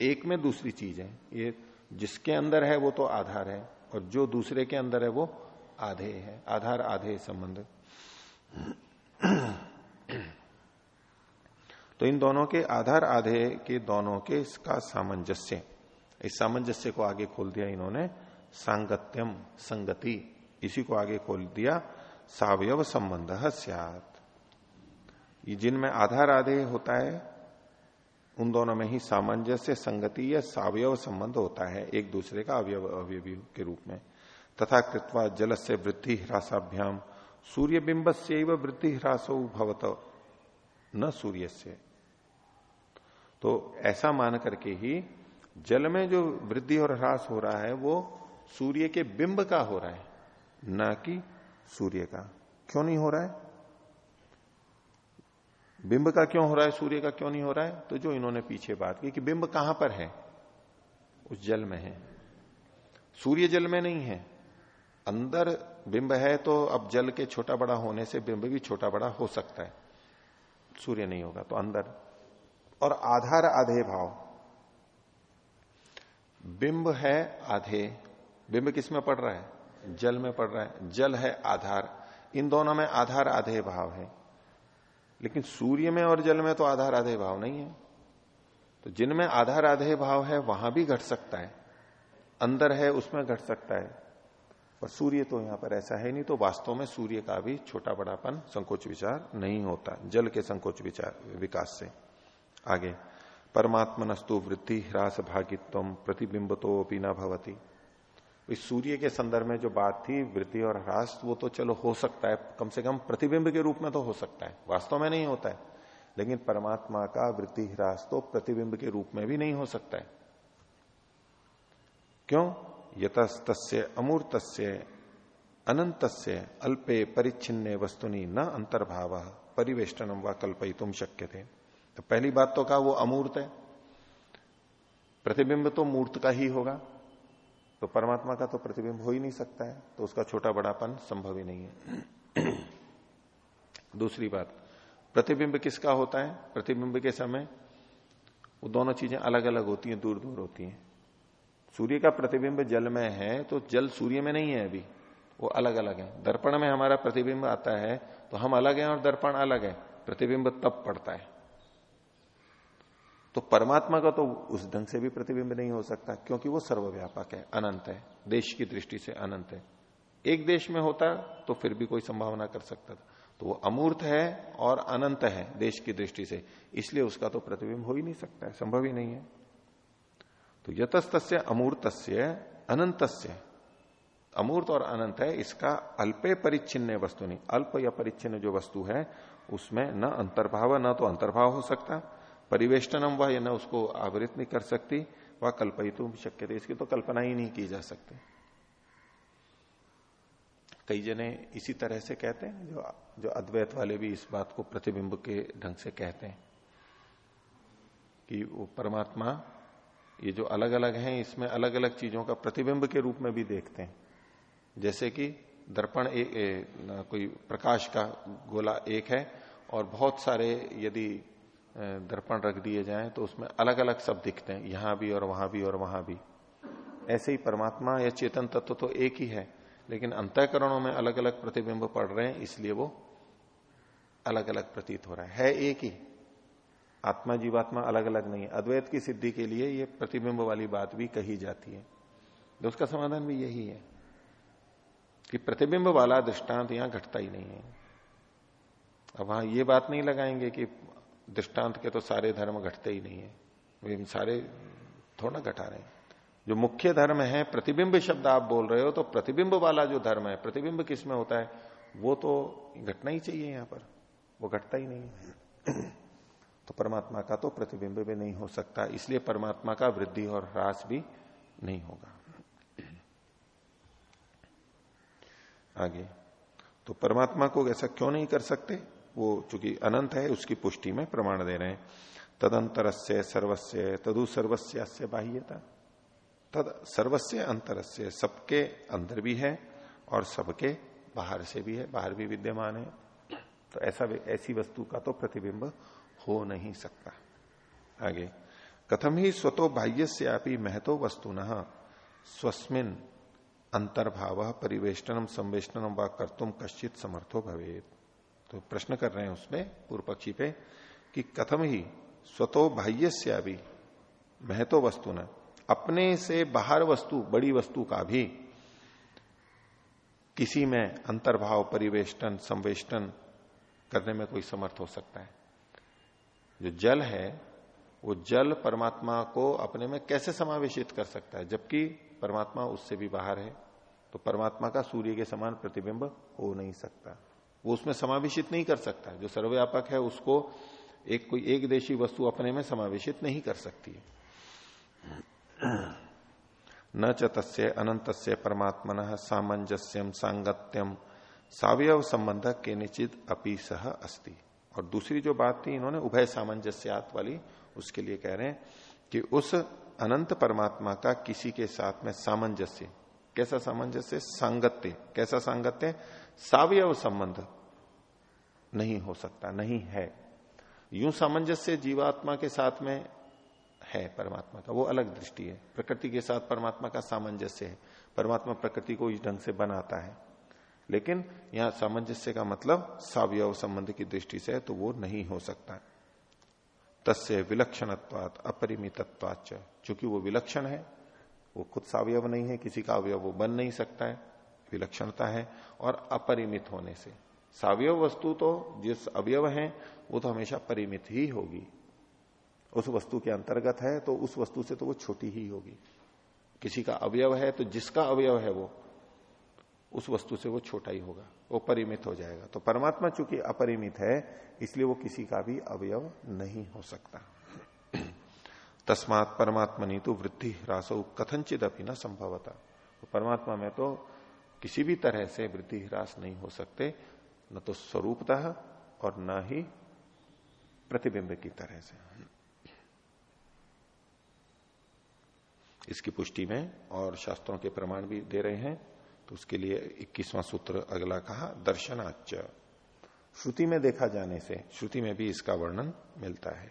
एक में दूसरी चीज़ है। ये जिसके अंदर है वो तो आधार है और जो दूसरे के अंदर है वो आधे है। आधार, आधे संबंध। तो इन दोनों के आधार, आधे के दोनों के इसका सामंजस्य। इस सामंजस्य को आगे खोल दिया इन्होंने। सांगत्यम, संगति। इसी को आगे खोल दिया। सावयव संबंध सियात। ये जिनमें आधार आधे होता है, उन दोनों में ही सामंजस्य, संगति या सावयव संबंध होता है, एक दूसरे का अवयव, अवयवी के रूप में। तथा कृत्वा जल से वृद्धि ह्रासाभ्याम सूर्य बिंब से वृद्धि ह्रास भवत, न सूर्य से तो ऐसा मान करके ही जल में जो वृद्धि और ह्रास हो रहा है, वो सूर्य के बिंब का हो रहा है, न कि सूर्य का। क्यों नहीं हो रहा है? बिंब का क्यों हो रहा है, सूर्य का क्यों नहीं हो रहा है? तो जो इन्होंने पीछे बात की कि बिंब कहाँ पर है? उस जल में है। सूर्य जल में नहीं है। अंदर बिंब है तो अब जल के छोटा बड़ा होने से बिंब भी छोटा बड़ा हो सकता है। सूर्य नहीं होगा तो अंदर। और आधार आधे भाव। बिंब है आधे। बिंब किसमें पड़ रहा है? जल में पड़ रहा है। जल है आधार। इन दोनों में आधार आधे भाव है। लेकिन सूर्य में और जल में तो आधार आधे भाव नहीं है। तो जिनमें आधार आधे भाव है, वहाँ भी घट सकता है। अंदर है, उसमें घट सकता है। पर सूर्य तो यहाँ पर ऐसा है नहीं तो वास्तव में सूर्य का भी छोटा बड़ापन संकोच विचार नहीं होता, जल के संकोच विचार, विकास से। आगे, परमात्मनस्तु वृद्धि ह्रास भागित्व प्रतिबिंब तो भी न भवती। इस सूर्य के संदर्भ में जो बात थी वृद्धि और ह्रास, वो तो चलो हो सकता है, कम से कम प्रतिबिंब के रूप में तो हो सकता है, वास्तव में नहीं होता है। लेकिन परमात्मा का वृद्धि ह्रास तो प्रतिबिंब के रूप में भी नहीं हो सकता है। क्यों? यतस्त अमूर्त अनंत अल्पे परिच्छिन्ने वस्तुनि न अंतर्भाव परिवेष्टनम व तुम शक्य थे तो पहली बात तो कहा वो अमूर्त है? प्रतिबिंब तो मूर्त का ही होगा। तो परमात्मा का तो प्रतिबिंब हो ही नहीं सकता है तो उसका छोटा बड़ापन संभव ही नहीं है। दूसरी बात, प्रतिबिंब किसका होता है? प्रतिबिंब के समय वो दोनों चीज़ें अलग अलग होती हैं दूर दूर होती हैं। सूर्य का प्रतिबिंब जल में है तो जल सूर्य में नहीं है अभी, वो अलग अलग है। दर्पण में हमारा प्रतिबिंब आता है तो हम अलग हैं और दर्पण अलग है। प्रतिबिंब तब पड़ता है। तो परमात्मा का तो उस ढंग से भी प्रतिबिंब नहीं हो सकता, क्योंकि वो सर्वव्यापक है, अनंत है, देश की दृष्टि से अनंत है। एक देश में होता तो फिर भी कोई संभावना कर सकता था। तो वो अमूर्त है और अनंत है देश की दृष्टि से, इसलिए उसका तो प्रतिबिंब हो ही नहीं सकता है, संभव ही नहीं है। तो यतस्त अमूर्त अनंत अमूर्त और अनंत है, इसका अल्पे परिच्छिन्न वस्तु नहीं, अल्प या परिच्छिन्न जो वस्तु है, उसमें न अंतर्भाव, न तो अंतर्भाव हो सकता परिवेष्टनम वह न उसको आवृत नहीं कर सकती, वह कल्पयितु शक्य इसकी तो कल्पना ही नहीं की जा सकती। कई जने इसी तरह से कहते हैं, जो जो अद्वैत वाले भी इस बात को प्रतिबिंब के ढंग से कहते हैं कि वो परमात्मा, ये जो अलग अलग हैं, इसमें अलग अलग चीज़ों का प्रतिबिंब के रूप में भी देखते हैं। जैसे कि दर्पण एक कोई प्रकाश का गोला एक है, और बहुत सारे यदि दर्पण रख दिए जाएँ तो उसमें अलग अलग सब दिखते हैं यहाँ भी और वहाँ भी और वहाँ भी। ऐसे ही परमात्मा या चेतन तत्व तो एक ही है लेकिन अंतकरणों में अलग अलग प्रतिबिंब पड़ रहे हैं इसलिए वो अलग अलग प्रतीत हो रहा है, है एक ही। आत्मा जीवात्मा अलग अलग नहीं है। अद्वैत की सिद्धि के लिए ये प्रतिबिंब वाली बात भी कही जाती है। तो उसका समाधान भी यही है कि प्रतिबिंब वाला दृष्टांत यहाँ घटता ही नहीं है। अब वहाँ ये बात नहीं लगाएँगे कि दृष्टांत के तो सारे धर्म घटते ही नहीं है। वे सारे थोड़ा घटा रहे हैं। जो मुख्य धर्म है, प्रतिबिंब शब्द आप बोल रहे हो तो प्रतिबिंब वाला जो धर्म है, प्रतिबिंब किसमें होता है? वो तो घटना ही चाहिए यहाँ पर। वो घटता ही नहीं है। तो परमात्मा का तो प्रतिबिंब भी नहीं हो सकता, इसलिए परमात्मा का वृद्धि और ह्रास भी नहीं होगा। आगे। तो परमात्मा को ऐसा क्यों नहीं कर सकते? वो चूँकि अनंत है, उसकी पुष्टि में प्रमाण दे रहे हैं। तदंतर से सर्वस्व तदु सर्वस्या बाह्यता। तद सर्वस्व अंतरस्य, सबके अंदर भी है और सबके बाहर से भी है, बाहर भी विद्यमान है। तो ऐसा ऐसी वस्तु का तो प्रतिबिंब हो नहीं सकता। आगे, कथम ही स्वतो बाह्य से महतो वस्तु न स्वस्मिन अंतर्भाव परिवेष्टनम संवेष्टनम व कर्तुम कश्चित समर्थो भवे तो प्रश्न कर रहे हैं उसमें पूर्व पक्षी पे कि कथम ही स्वतो बाह्य से महतो वस्तु न। अपने से बाहर वस्तु, बड़ी वस्तु का भी किसी में अंतर्भाव, परिवेष्टन, संवेष्टन करने में कोई समर्थ हो सकता है। जो जल है, वो जल परमात्मा को अपने में कैसे समावेशित कर सकता है? जबकि परमात्मा उससे भी बाहर है तो परमात्मा का सूर्य के समान प्रतिबिंब हो नहीं सकता। वो उसमें समावेशित नहीं कर सकता जो सर्वव्यापक है, उसको एक कोई एक देशी वस्तु अपने में समावेशित नहीं कर सकती न च तस्य अनंत परमात्मन सामंजस्यम सांगत्यम सावयव संबंध के निश्चित अपी सह अस्ति। और दूसरी जो बात थी, इन्होंने उभय सामंजस्यात वाली, उसके लिए कह रहे हैं कि उस अनंत परमात्मा का किसी के साथ में सामंजस्य, कैसा सामंजस्य? सांगत्य। कैसा सांगत्य? सावयव संबंध। नहीं हो सकता, नहीं है। यूँ सामंजस्य जीवात्मा के साथ में है परमात्मा का, वो अलग दृष्टि है। प्रकृति के साथ परमात्मा का सामंजस्य है। परमात्मा प्रकृति को इस ढंग से बनाता है। लेकिन यहाँ सामंजस्य का मतलब सावयव संबंध की दृष्टि से है तो वो नहीं हो सकता। तस्य विलक्षणत्वात अपरिमितत्वाच चूँकि वो विलक्षण है, वो खुद सावयव नहीं है, किसी का अवयव वो बन नहीं सकता है। विलक्षणता है और अपरिमित होने से। सावयव वस्तु तो जिस अवयव है, वो तो हमेशा परिमित ही होगी। उस वस्तु के अंतर्गत है तो उस वस्तु से तो वो छोटी ही होगी। किसी का अवयव है तो जिसका अवयव है वो, उस वस्तु से वो छोटा ही होगा, वो परिमित हो जाएगा। तो परमात्मा चूँकि अपरिमित है, इसलिए वो किसी का भी अवयव नहीं हो सकता। तस्मात परमात्मा तो वृद्धि ह्रास कथनचित अपनी न संभवता। तो परमात्मा में तो किसी भी तरह से वृद्धि ह्रास नहीं हो सकते न तो स्वरूपतः और न ही प्रतिबिंब की तरह से। इसकी पुष्टि में और शास्त्रों के प्रमाण भी दे रहे हैं तो उसके लिए इक्कीसवां सूत्र अगला कहा दर्शनाच श्रुति में देखा जाने से, श्रुति में भी इसका वर्णन मिलता है।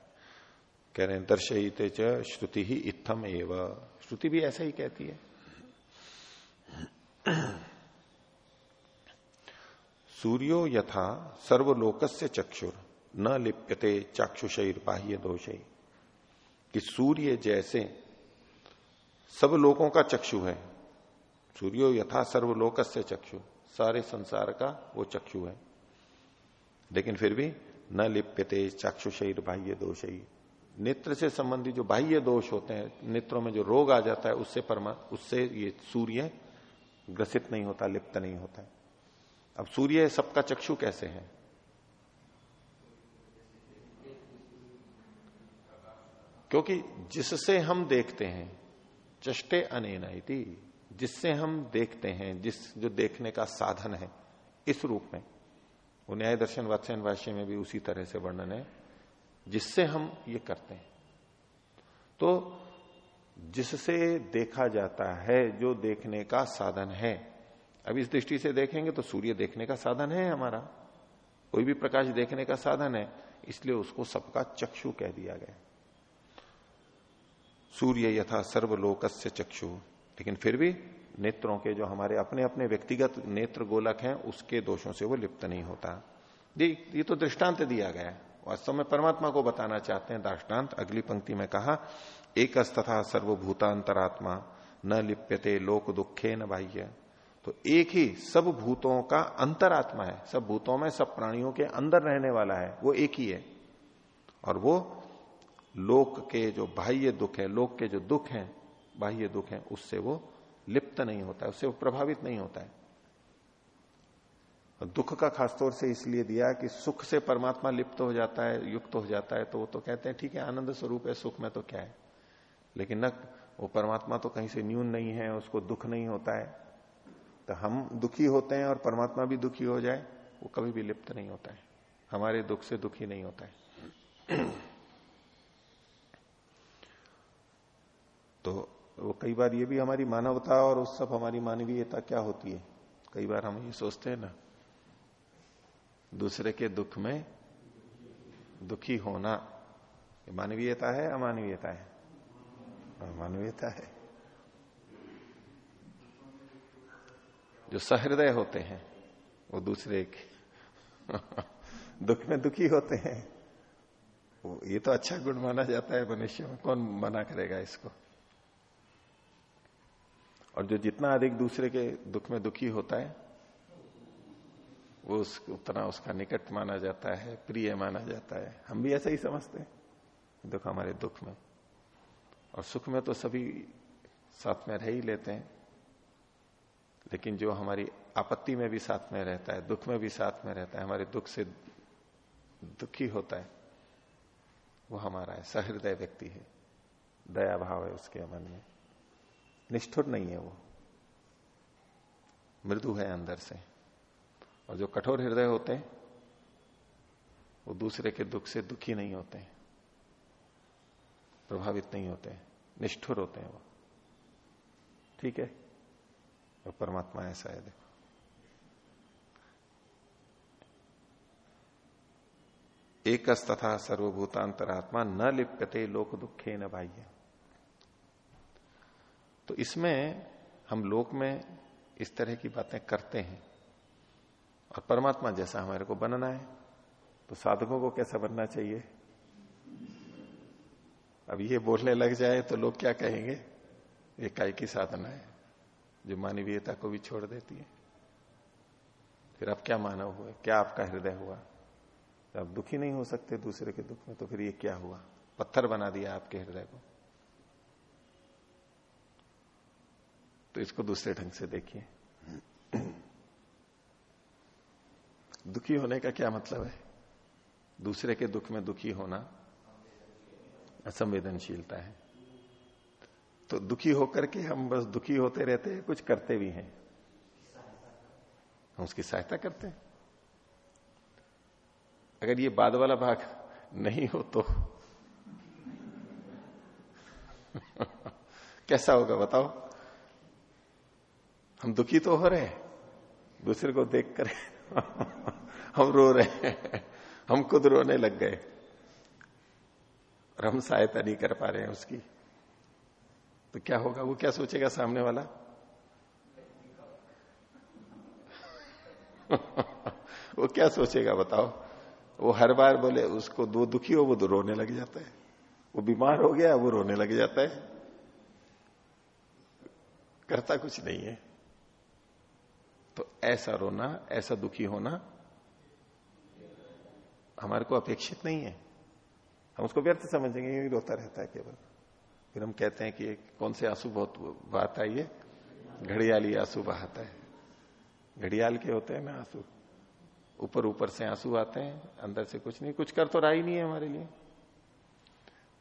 कह रहे हैं, दर्शयते च श्रुति ही इत्थम एव। श्रुति भी ऐसा ही कहती है। सूर्यो यथा सर्वलोकस्य चक्षुर, न लिप्यते चाक्षुषर बाह्य दोष। कि सूर्य जैसे सब लोगों का चक्षु है, सूर्यो यथा सर्वलोक से चक्षु, सारे संसार का वो चक्षु है। लेकिन फिर भी न लिप्यते चाक्षुषर बाह्य दोष। नेत्र से संबंधित जो बाह्य दोष होते हैं, नेत्रों में जो रोग आ जाता है, उससे परमा, उससे ये सूर्य ग्रसित नहीं होता, लिप्त नहीं होता है। अब सूर्य सबका चक्षु कैसे है? क्योंकि जिससे हम देखते हैं, चष्टे अनेना जिससे हम देखते हैं, जिस जो देखने का साधन है, इस रूप में। वो न्याय दर्शन वात्स्यन भाष्य में भी उसी तरह से वर्णन है, जिससे हम ये करते हैं। तो जिससे देखा जाता है, जो देखने का साधन है अब इस दृष्टि से देखेंगे तो सूर्य देखने का साधन है हमारा। कोई भी प्रकाश देखने का साधन है, इसलिए उसको सबका चक्षु कह दिया गया सूर्य यथा सर्वलोकस्य चक्षु। लेकिन फिर भी नेत्रों के जो हमारे अपने अपने व्यक्तिगत नेत्र गोलक हैं, उसके दोषों से वो लिप्त नहीं होता। ये तो दृष्टांत दिया गया है। वास्तव में परमात्मा को बताना चाहते हैं दृष्टांत। अगली पंक्ति में कहा एक तथा सर्वभूतांतरात्मा, न लिप्यते लोक दुखे न बाह्य। तो एक ही सब भूतों का अंतरात्मा है। सब भूतों में, सब प्राणियों के अंदर रहने वाला है। वो एक ही है। और वो लोक के जो बाह्य दुख है, लोक के जो दुख हैं, बाह्य दुख है, उससे वो लिप्त नहीं होता है, उससे वो प्रभावित नहीं होता है। दुख का खासतौर से इसलिए दिया कि सुख से परमात्मा लिप्त हो जाता है, युक्त हो जाता है तो वो तो कहते हैं, ठीक है, आनंद स्वरूप है, सुख में तो क्या है? लेकिन न, वो परमात्मा तो कहीं से न्यून नहीं है, उसको दुख नहीं होता है। तो हम दुखी होते हैं और परमात्मा भी दुखी हो जाए, वो कभी भी लिप्त नहीं होता है। हमारे दुख से दुखी नहीं होता है। तो वो कई बार ये भी हमारी मानवता और उस सब हमारी मानवीयता क्या होती है? कई बार हम ये सोचते हैं ना, दूसरे के दुख में दुखी होना मानवीयता है, अमानवीयता है, मानवीयता है। जो सहृदय होते हैं वो दूसरे के दुख में दुखी होते हैं। वो ये तो अच्छा गुण माना जाता है मनुष्य में। कौन मना करेगा इसको? और जो जितना अधिक दूसरे के दुख में दुखी होता है वो उस, उतना उसका निकट माना जाता है प्रिय माना जाता है। हम भी ऐसा ही समझते हैं दुख हमारे दुख में। और सुख में तो सभी साथ में रह ही लेते हैं। लेकिन जो हमारी आपत्ति में भी साथ में रहता है, दुख में भी साथ में रहता है, हमारे दुख से दुखी होता है, वो हमारा है, सहृदय व्यक्ति है, दया भाव है उसके मन में। निष्ठुर नहीं है वो। मृदु है अंदर से। और जो कठोर हृदय होते हैं, वो दूसरे के दुख से दुखी नहीं होते हैं, प्रभावित नहीं होते निष्ठुर होते हैं वो। ठीक है? और परमात्मा ऐसा है, देखो। एक तथा सर्वभूतांतरात्मा न लिप्यते लोक दुखे न बाह्य। तो इसमें हम लोक में इस तरह की बातें करते हैं और परमात्मा जैसा हमारे को बनना है तो साधकों को कैसा बनना चाहिए? अब ये बोलने लग जाए तो लोग क्या कहेंगे? ये काय की साधना है। जो मानवीयता को भी छोड़ देती है। फिर अब क्या मानव हुआ क्या आपका हृदय हुआ? तो आप दुखी नहीं हो सकते दूसरे के दुख में तो फिर ये क्या हुआ? पत्थर बना दिया आपके हृदय को। तो इसको दूसरे ढंग से देखिए। दुखी होने का क्या मतलब है? दूसरे के दुख में दुखी होना असंवेदनशीलता है। तो दुखी होकर के हम बस दुखी होते रहते हैं, कुछ करते भी हैं। हम उसकी सहायता करते हैं। अगर ये बाद वाला भाग नहीं हो तो कैसा होगा बताओ? हम दुखी तो हो रहे हैं, दूसरे को देख कर हम रो रहे हैं, हम खुद रोने लग गए। और हम सहायता नहीं कर पा रहे हैं उसकी। तो क्या होगा? वो क्या सोचेगा सामने वाला? वो क्या सोचेगा बताओ? वो हर बार बोले, उसको दो दुखी हो, वो तो रोने लग जाता है। वो बीमार हो गया, वो रोने लग जाता है। करता कुछ नहीं है। तो ऐसा रोना, ऐसा दुखी होना हमारे को अपेक्षित नहीं है। हम उसको व्यर्थ समझेंगे रोता रहता है केवल। फिर हम कहते हैं कि कौन से आँसू बहुत बहाता है ये? घड़ियाली आँसू बहाता है। घड़ियाल के होते हैं ना आँसू। ऊपर ऊपर से आँसू आते हैं, अंदर से कुछ नहीं, कुछ कर तो रहा ही नहीं है हमारे लिए।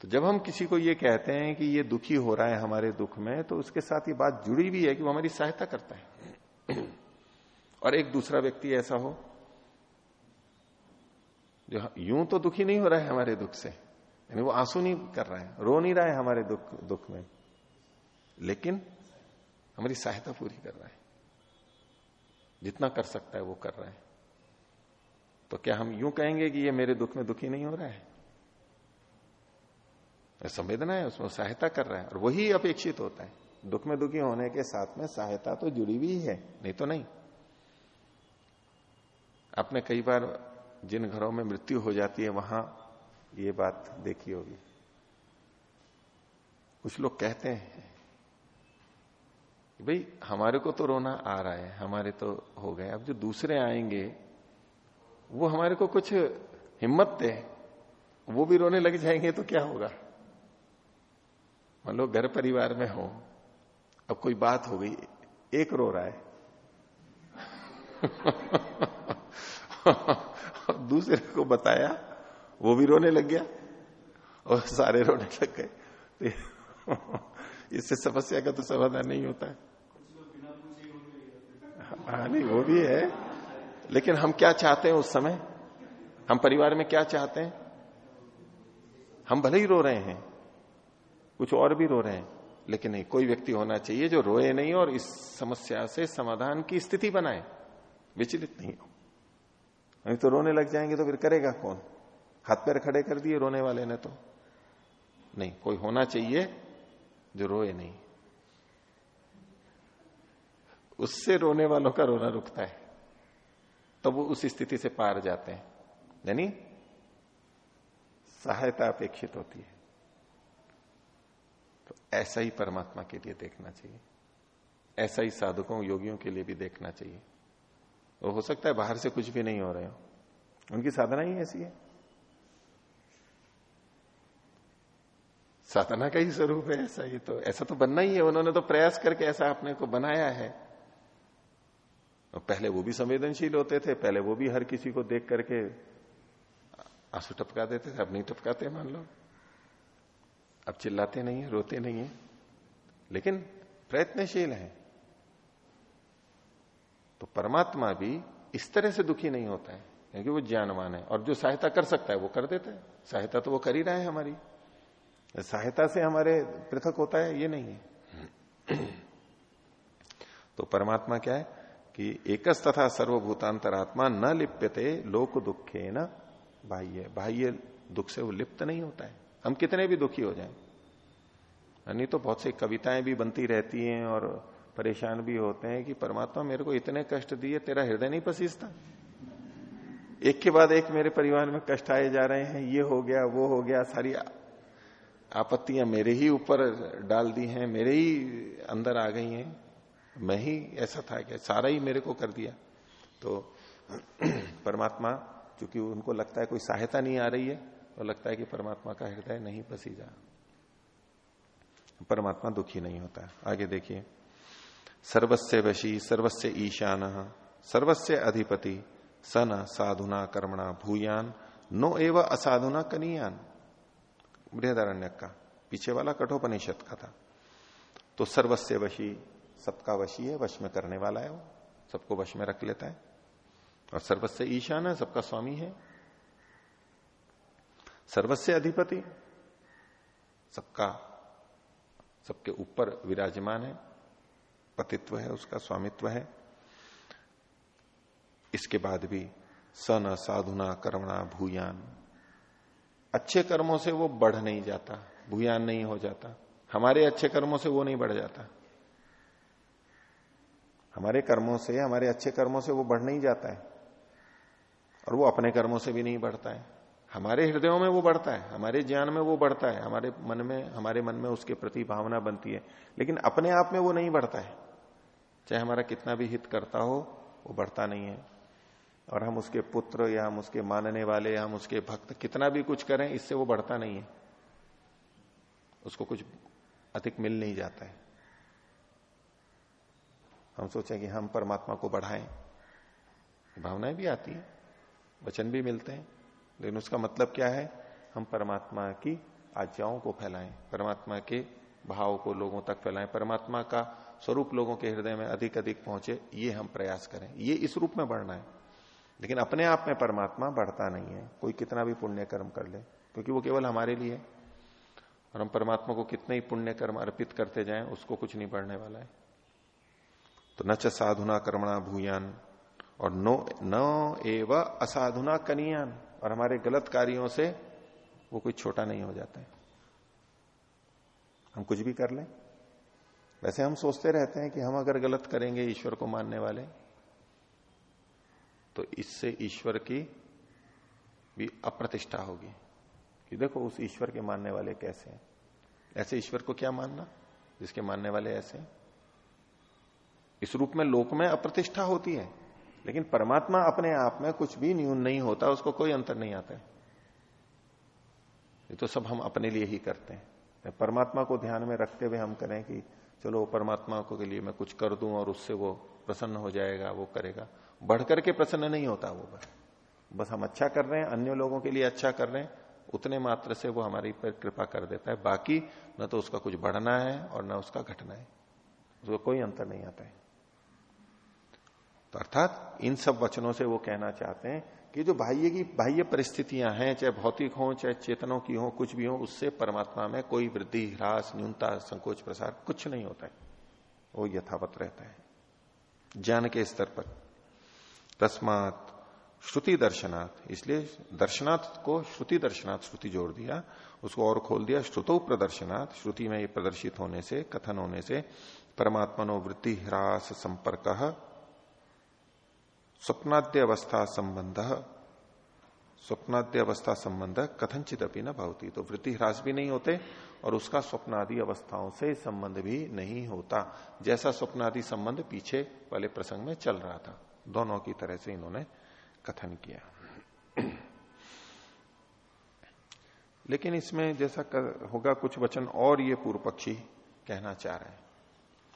तो जब हम किसी को ये कहते हैं कि ये दुखी हो रहा है हमारे दुख में तो उसके साथ ये बात जुड़ी भी है कि वो हमारी सहायता करता है। और एक दूसरा व्यक्ति ऐसा हो, जो यूँ तो दुखी नहीं हो रहा है हमारे दुख से यानी वो आँसू नहीं कर रहा है। रो नहीं रहा है हमारे दुख दुख में। लेकिन हमारी सहायता पूरी कर रहा है। जितना कर सकता है वो कर रहा है। तो क्या हम यूँ कहेंगे कि ये मेरे दुख में दुखी नहीं हो रहा है? संवेदना है, उसमें सहायता कर रहा है और वही अपेक्षित होता है। दुख में दुखी होने के साथ में सहायता तो जुड़ी हुई है, नहीं तो नहीं। आपने कई बार जिन घरों में मृत्यु हो जाती है, वहाँ ये बात देखी होगी। कुछ लोग कहते हैं भाई, हमारे को तो रोना आ रहा है, हमारे तो हो गए। अब जो दूसरे आएँगे, वो हमारे को कुछ हिम्मत दे, वो भी रोने लग जाएँगे तो क्या होगा? मान लो, घर परिवार में हो, अब कोई बात हो गई, एक रो रहा है। दूसरे को बताया वो भी रोने लग गया और सारे रोने लग गए। इससे समस्या का तो समाधान नहीं होता है। हाँ नहीं, वो भी है। लेकिन हम क्या चाहते हैं उस समय? हम परिवार में क्या चाहते हैं? हम भले ही रो रहे हैं, कुछ और भी रो रहे हैं, लेकिन नहीं, कोई व्यक्ति होना चाहिए जो रोए नहीं और इस समस्या से समाधान की स्थिति बनाए। विचलित नहीं हो। नहीं तो रोने लग जाएँगे तो फिर करेगा कौन? हाथ पैर खड़े कर दिए रोने वाले ने तो। नहीं, कोई होना चाहिए जो रोए नहीं। उससे रोने वालों का रोना रुकता है। तो वो उस स्थिति से पार जाते हैं। यानी सहायता अपेक्षित होती है। तो ऐसा ही परमात्मा के लिए देखना चाहिए। ऐसा ही साधकों, योगियों के लिए भी देखना चाहिए। वो हो सकता है बाहर से कुछ भी नहीं हो रहे हो। उनकी साधना ही ऐसी है। साधना का ही स्वरूप है ऐसा ही तो ऐसा तो बनना ही है, उन्होंने तो प्रयास करके ऐसा अपने को बनाया है। पहले वो भी संवेदनशील होते थे, पहले वो भी हर किसी को देख करके आँसू टपका देते थे, अब नहीं टपकाते मान लो। अब चिल्लाते नहीं है, रोते नहीं है, लेकिन प्रयत्नशील है। तो परमात्मा भी इस तरह से दुखी नहीं होता है, क्योंकि वो ज्ञानवान है, और जो सहायता कर सकता है वो कर देता है। सहायता तो वो कर ही रहा है हमारी। सहायता से हमारे पृथक होता है, ये नहीं है। तो परमात्मा क्या है कि एकस तथा सर्वभूतांतरात्मा न लिप्यते, लोक दुखे न बाह्य। बाह्य दुख से वो लिप्त नहीं होता है। हम कितने भी दुखी हो जाएँ। नहीं तो बहुत सी कविताएँ भी बनती रहती हैं और परेशान भी होते हैं कि परमात्मा मेरे को इतने कष्ट दिए, तेरा हृदय नहीं पसीजता। एक के बाद एक मेरे परिवार में कष्ट आए जा रहे हैं, ये हो गया, वो हो गया, सारी आपत्तियाँ मेरे ही ऊपर डाल दी हैं, मेरे ही अंदर आ गई हैं। मैं ही ऐसा था कि सारा ही मेरे को कर दिया। तो परमात्मा क्योंकि उनको लगता है कोई सहायता नहीं आ रही है तो लगता है कि परमात्मा का हृदय नहीं पसीजा। परमात्मा दुखी नहीं होता। आगे देखिए। सर्वस्य वशी, सर्वस्य ईशान, सर्वस्य अधिपति सन साधुना कर्मणा भूयान, नो एव असाधुना कनियान। बृहदारण्य का, पीछे वाला कठोपनिषद का था। तो सर्वस्य वशी, सबका वशी है, वश में करने वाला है वो, सबको वश में रख लेता है। और सर्वस्य ईशान है, सबका स्वामी है। सर्वस्य अधिपति, सबका, सबके ऊपर विराजमान है, पतित्व है, उसका स्वामित्व है। इसके बाद भी सन साधुना कर्मणा भूयान अच्छे कर्मों से वो बढ़ नहीं जाता, भूयान नहीं हो जाता। हमारे अच्छे कर्मों से वो नहीं बढ़ जाता। हमारे कर्मों से, हमारे अच्छे कर्मों से वो बढ़ नहीं जाता है। और वो अपने कर्मों से भी नहीं बढ़ता है। हमारे हृदयों में वो बढ़ता है, हमारे ज्ञान में वो बढ़ता है, हमारे मन में, हमारे मन में उसके प्रति भावना बनती है। लेकिन अपने आप में वो नहीं बढ़ता है। चाहे हमारा कितना भी हित करता हो, वो बढ़ता नहीं है। और हम उसके पुत्र या हम उसके मानने वाले या हम उसके भक्त कितना भी कुछ करें, इससे वो बढ़ता नहीं है। उसको कुछ अधिक मिल नहीं जाता है। हम सोचें कि हम परमात्मा को बढ़ाएँ, भावनाएँ भी आती है, वचन भी मिलते हैं, लेकिन उसका मतलब क्या है? हम परमात्मा की आज्ञाओं को फैलाएँ, परमात्मा के भाव को लोगों तक फैलाएँ, परमात्मा का स्वरूप लोगों के हृदय में अधिक अधिक पहुँचे, ये हम प्रयास करें। ये इस रूप में बढ़ना है। लेकिन अपने आप में परमात्मा बढ़ता नहीं है। कोई कितना भी पुण्य कर्म कर ले, क्योंकि वो केवल हमारे लिए और हम परमात्मा को कितने ही पुण्य कर्म अर्पित करते जाएँ, उसको कुछ नहीं बढ़ने वाला है। तो न च साधुना कर्मणा भूयान, और नो, न एव असाधुना कनियान। और हमारे गलत कार्यों से वो कोई छोटा नहीं हो जाता है। हम कुछ भी कर लें। वैसे हम सोचते रहते हैं कि हम अगर गलत करेंगे, ईश्वर को मानने वाले तो इससे ईश्वर की भी अप्रतिष्ठा होगी। कि देखो, उस ईश्वर के मानने वाले कैसे हैं? ऐसे ईश्वर को क्या मानना? जिसके मानने वाले ऐसे हैं? इस रूप में लोक में अप्रतिष्ठा होती है, लेकिन परमात्मा अपने आप में कुछ भी न्यून नहीं होता, उसको कोई अंतर नहीं आता है। ये तो सब हम अपने लिए ही करते हैं। परमात्मा को ध्यान में रखते हुए हम करें कि चलो, परमात्मा को के लिए मैं कुछ कर दूँ और उससे वो प्रसन्न हो जाएगा, वो करेगा। बढ़ के प्रसन्न नहीं होता वो बस। बस हम अच्छा कर रहे हैं, अन्य लोगों के लिए अच्छा कर रहे हैं, उतने मात्र से वो हमारी पर कृपा कर देता है। बाकी न तो उसका कुछ बढ़ना है और न उसका घटना है। उसको कोई अंतर नहीं आता है। तो अर्थात इन सब वचनों से वो कहना चाहते हैं कि जो बाह्य की, बाह्य परिस्थितियाँ हैं, चाहे भौतिक हो, चाहे चेतनों की हो, कुछ भी हो, उससे परमात्मा में कोई वृद्धि, ह्रास, न्यूनता, संकोच, प्रसार कुछ नहीं होता है। वो यथावत रहता है। ज्ञान के स्तर पर। तस्मात श्रुति दर्शनाथ इसलिए दर्शनाथ को श्रुति दर्शनाथ श्रुति जोड़ दिया, उसको और खोल दिया, श्रुतो प्रदर्शनाथ श्रुति में ये प्रदर्शित होने से, कथन होने से परमात्मनो वृद्धि ह्रास संपर्क स्वप्नाद्य अवस्था संबंध। स्वप्नाद्य अवस्था संबंध कथनचित अपनी न भावती तो वृत्ति ह्रास भी नहीं होते और उसका स्वप्नादि अवस्थाओं से संबंध भी नहीं होता। जैसा स्वप्नादि संबंध पीछे वाले प्रसंग में चल रहा था। दोनों की तरह से इन्होंने कथन किया। लेकिन इसमें जैसा कर, होगा कुछ वचन और ये पूर्व पक्षी कहना चाह रहे हैं।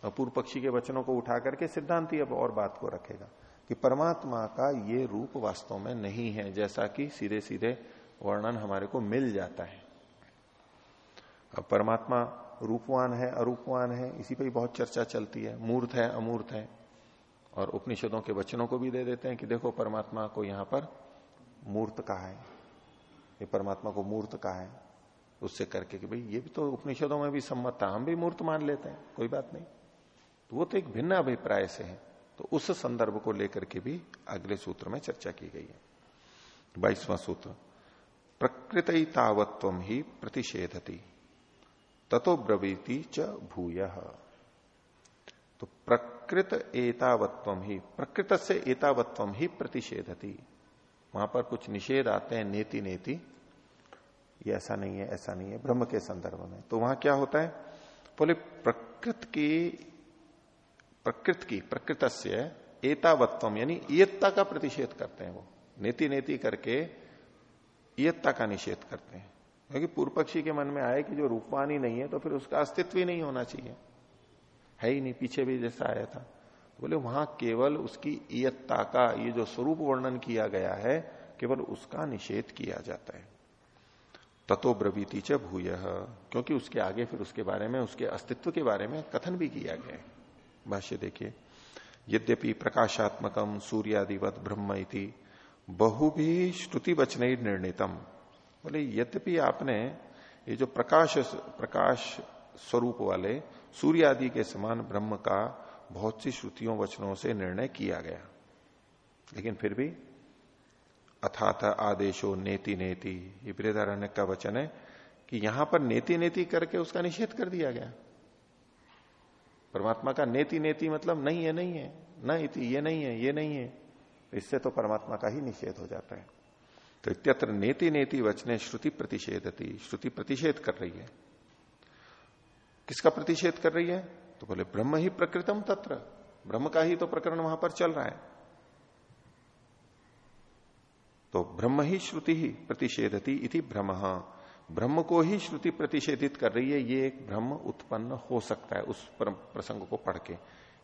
और पूर्व पक्षी के वचनों को उठा करके सिद्धांति अब और बात को रखेगा कि परमात्मा का ये रूप वास्तव में नहीं है जैसा कि सीधे सीधे वर्णन हमारे को मिल जाता है। अब परमात्मा रूपवान है अरूपवान है इसी पर ही बहुत चर्चा चलती है। मूर्त है अमूर्त है। और उपनिषदों के वचनों को भी दे देते हैं कि देखो परमात्मा को यहाँ पर मूर्त कहा है। ये परमात्मा को मूर्त कहा है। उससे करके कि भाई, ये भी तो उपनिषदों में भी सम्मत था। हम भी मूर्त मान लेते हैं, कोई बात नहीं। तो वो तो एक भिन्न अभिप्राय से है। तो उस संदर्भ को लेकर के भी अगले सूत्र में चर्चा की गई है। बाईसवां सूत्र, प्रकृततावत्व ही प्रतिषेधती, ततो ब्रवीति च भूय। तो प्रकृत एतावत्व ही, प्रकृत से एतावत्व ही प्रतिषेधती। वहाँ पर कुछ निषेध आते हैं, नेति नेति। ये ऐसा नहीं है, ऐसा नहीं है, ब्रह्म के संदर्भ में। तो वहाँ क्या होता है? बोले, प्रकृत की प्रकृत की प्रकृत से एतावत्वम, यानी इयत्ता का प्रतिषेध करते हैं वो। नेति नेति करके इयत्ता का निषेध करते हैं। क्योंकि पूर्व पक्षी के मन में आए कि जो रूपवान ही नहीं है तो फिर उसका अस्तित्व ही नहीं होना चाहिए। है ही नहीं, पीछे भी जैसा आया था। तो बोले, वहाँ केवल उसकी इयत्ता का, ये जो स्वरूप वर्णन किया गया है, केवल उसका निषेध किया जाता है। ततो ब्रवीति च भूय। क्योंकि उसके आगे फिर उसके बारे में, उसके अस्तित्व के बारे में कथन भी किया गया है। भाष्य देखिए, यद्यपि प्रकाशात्मकम सूर्यादिवत ब्रह्म इति, बहु भी श्रुति वचन निर्णितम। बोले, यद्यपि आपने ये जो प्रकाश प्रकाश स्वरूप वाले सूर्य आदि के समान ब्रह्म का बहुत सी श्रुतियों, वचनों से निर्णय किया गया। लेकिन फिर भी अथाथ आदेशो नेति नेति, ये बृहदारण्य का वचन है कि यहाँ पर नेति नेति करके उसका निषेध कर दिया गया। परमात्मा का नेति नेति मतलब नहीं है नहीं है, न इति, ये नहीं है, ये नहीं है। इससे तो परमात्मा का ही निषेध हो जाता है। तो इत्यत्र नेति नेति वचने श्रुति प्रतिषेधती, श्रुति प्रतिषेध कर रही है। किसका प्रतिषेध कर रही है? तो बोले, ब्रह्म ही प्रकृतम तत्र। ब्रह्म का ही तो प्रकरण वहाँ पर चल रहा है। तो ब्रह्म ही श्रुति ही प्रतिषेधती इति भ्रम ब्रह्म को ही श्रुति प्रतिषेधित कर रही है, ये एक ब्रह्म उत्पन्न हो सकता है उस प्रसंग को पढ़ के।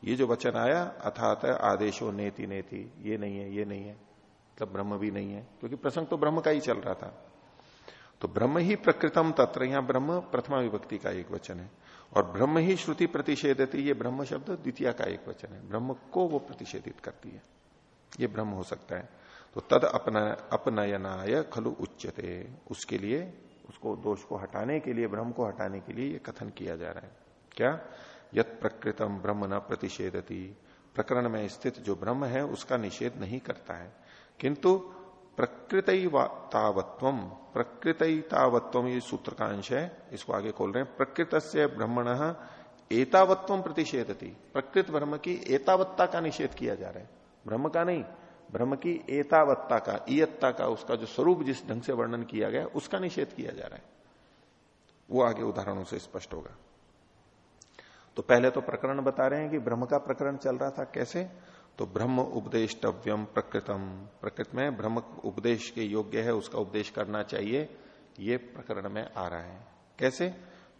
ये जो वचन आया अर्थात आदेशो नेति नेति, ये नहीं है, ये नहीं है। मतलब ब्रह्म भी नहीं है, क्योंकि प्रसंग तो ब्रह्म का ही चल रहा था। तो ब्रह्म ही प्रकृतम तत्र, यहाँ ब्रह्म प्रथमा विभक्ति का एक वचन है। और ब्रह्म ही श्रुति प्रतिषेधती ये ब्रह्म शब्द द्वितीय का एक वचन है। ब्रह्म को वो प्रतिषेधित करती है। ये ब्रह्म हो सकता है। तो तद अपना, अपनयनाय खलु उच्चते उसके लिए, उसको दोष को हटाने के लिए, ब्रह्म को हटाने के लिए ये कथन किया जा रहा है। क्या? यत प्रकृतम ब्रह्म न प्रतिषेधती। प्रकरण में स्थित जो ब्रह्म है, उसका निषेध नहीं करता है। किंतु प्रकृत तावत्व प्रकृत तावत्व ये सूत्र का अंश है, इसको आगे खोल रहे हैं। प्रकृत से ब्रह्मण एतावत्व प्रतिषेधती। प्रकृत ब्रह्म की एतावत्ता का निषेध किया जा रहा है। ब्रह्म का नहीं, ब्रह्म की एतावत्ता का इयत्ता का, उसका जो स्वरूप जिस ढंग से वर्णन किया गया, उसका निषेध किया जा रहा है। वो आगे उदाहरणों से स्पष्ट होगा। तो पहले तो प्रकरण बता रहे हैं कि ब्रह्म का प्रकरण चल रहा था कैसे? तो ब्रह्म उपदेशव्यम प्रकृतम। प्रकृत में ब्रह्म उपदेश के योग्य है, उसका उपदेश करना चाहिए। ये प्रकरण में आ रहा है। कैसे?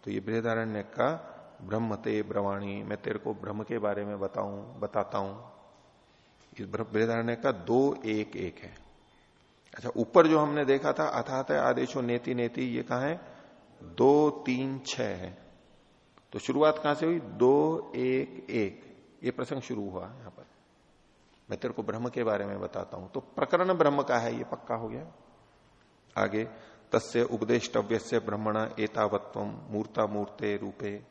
तो ये बृहदारण्य का ब्रह्म ते ब्रवाणी, मैं तेरे को ब्रह्म के बारे में बताऊँ, बताता हूँ। इस बृहदारण्य का दो एक एक है। अच्छा ऊपर जो हमने देखा था अथात आदेशो नेति नेति, ये कहा है? दो तीन छ है। तो शुरुआत कहाँ से हुई? दो एक एक। ये प्रसंग शुरू हुआ यहाँ पर। मैं तेरे को ब्रह्म के बारे में बताता हूँ। तो प्रकरण ब्रह्म का है, ये पक्का हो गया। आगे, तस्य उपदेशव्य से ब्रह्मण एतावत्व, मूर्ता मूर्ते रूपे।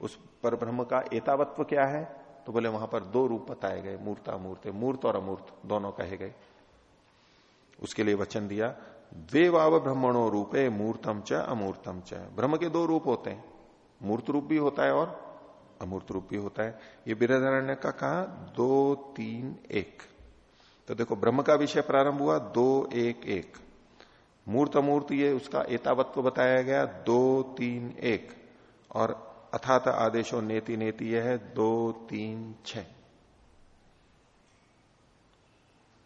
उस पर ब्रह्म का एतावत्व क्या है? तो बोले, वहाँ पर दो रूप बताए गए, मूर्ता मूर्त मूर्त और अमूर्त, दोनों कहे गए। उसके लिए वचन दिया द्वे वाव ब्रह्मणो रूपे, मूर्तम च अमूर्तम च। ब्रह्म के दो रूप होते हैं, मूर्त रूप भी होता है और अमूर्त रूप भी होता है। ये बिरधारण्य का कहा? दो, तीन, एक। तो देखो, ब्रह्म का विषय प्रारंभ हुआ, दो, एक एक। मूर्त अमूर्त ये, उसका एतावत्व बताया गया, दो, तीन, एक। और अथात आदेशो नेति नेति यह है, दो, तीन छ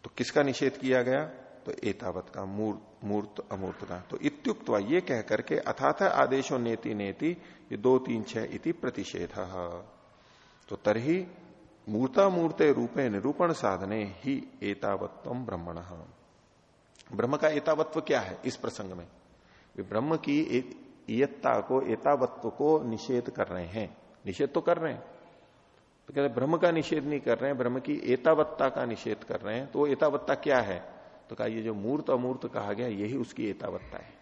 तो किसका निषेध किया गया? एतावत का मूर्त मूर्त अमूर्त का तो इत्युक्त ये कह करके अथाथ आदेशो नेति नेति ये दो तीन छह इति प्रतिषेध। तो तरही मूर्ता मूर्ते रूपे निरूपण साधने ही एतावत्व ब्रह्मण। ब्रह्म का एतावत्व क्या है इस प्रसंग में? ब्रह्म की इयत्ता को एतावत्व को निषेध कर रहे हैं। निषेध तो कर रहे हैं। तो कहते ब्रह्म का निषेध नहीं कर रहे हैं, ब्रह्म की एतावत्ता का निषेध कर रहे हैं। तो एतावत्ता क्या है? तो कहा, ये जो मूर्त अमूर्त कहा गया, यही उसकी एतावत्ता है।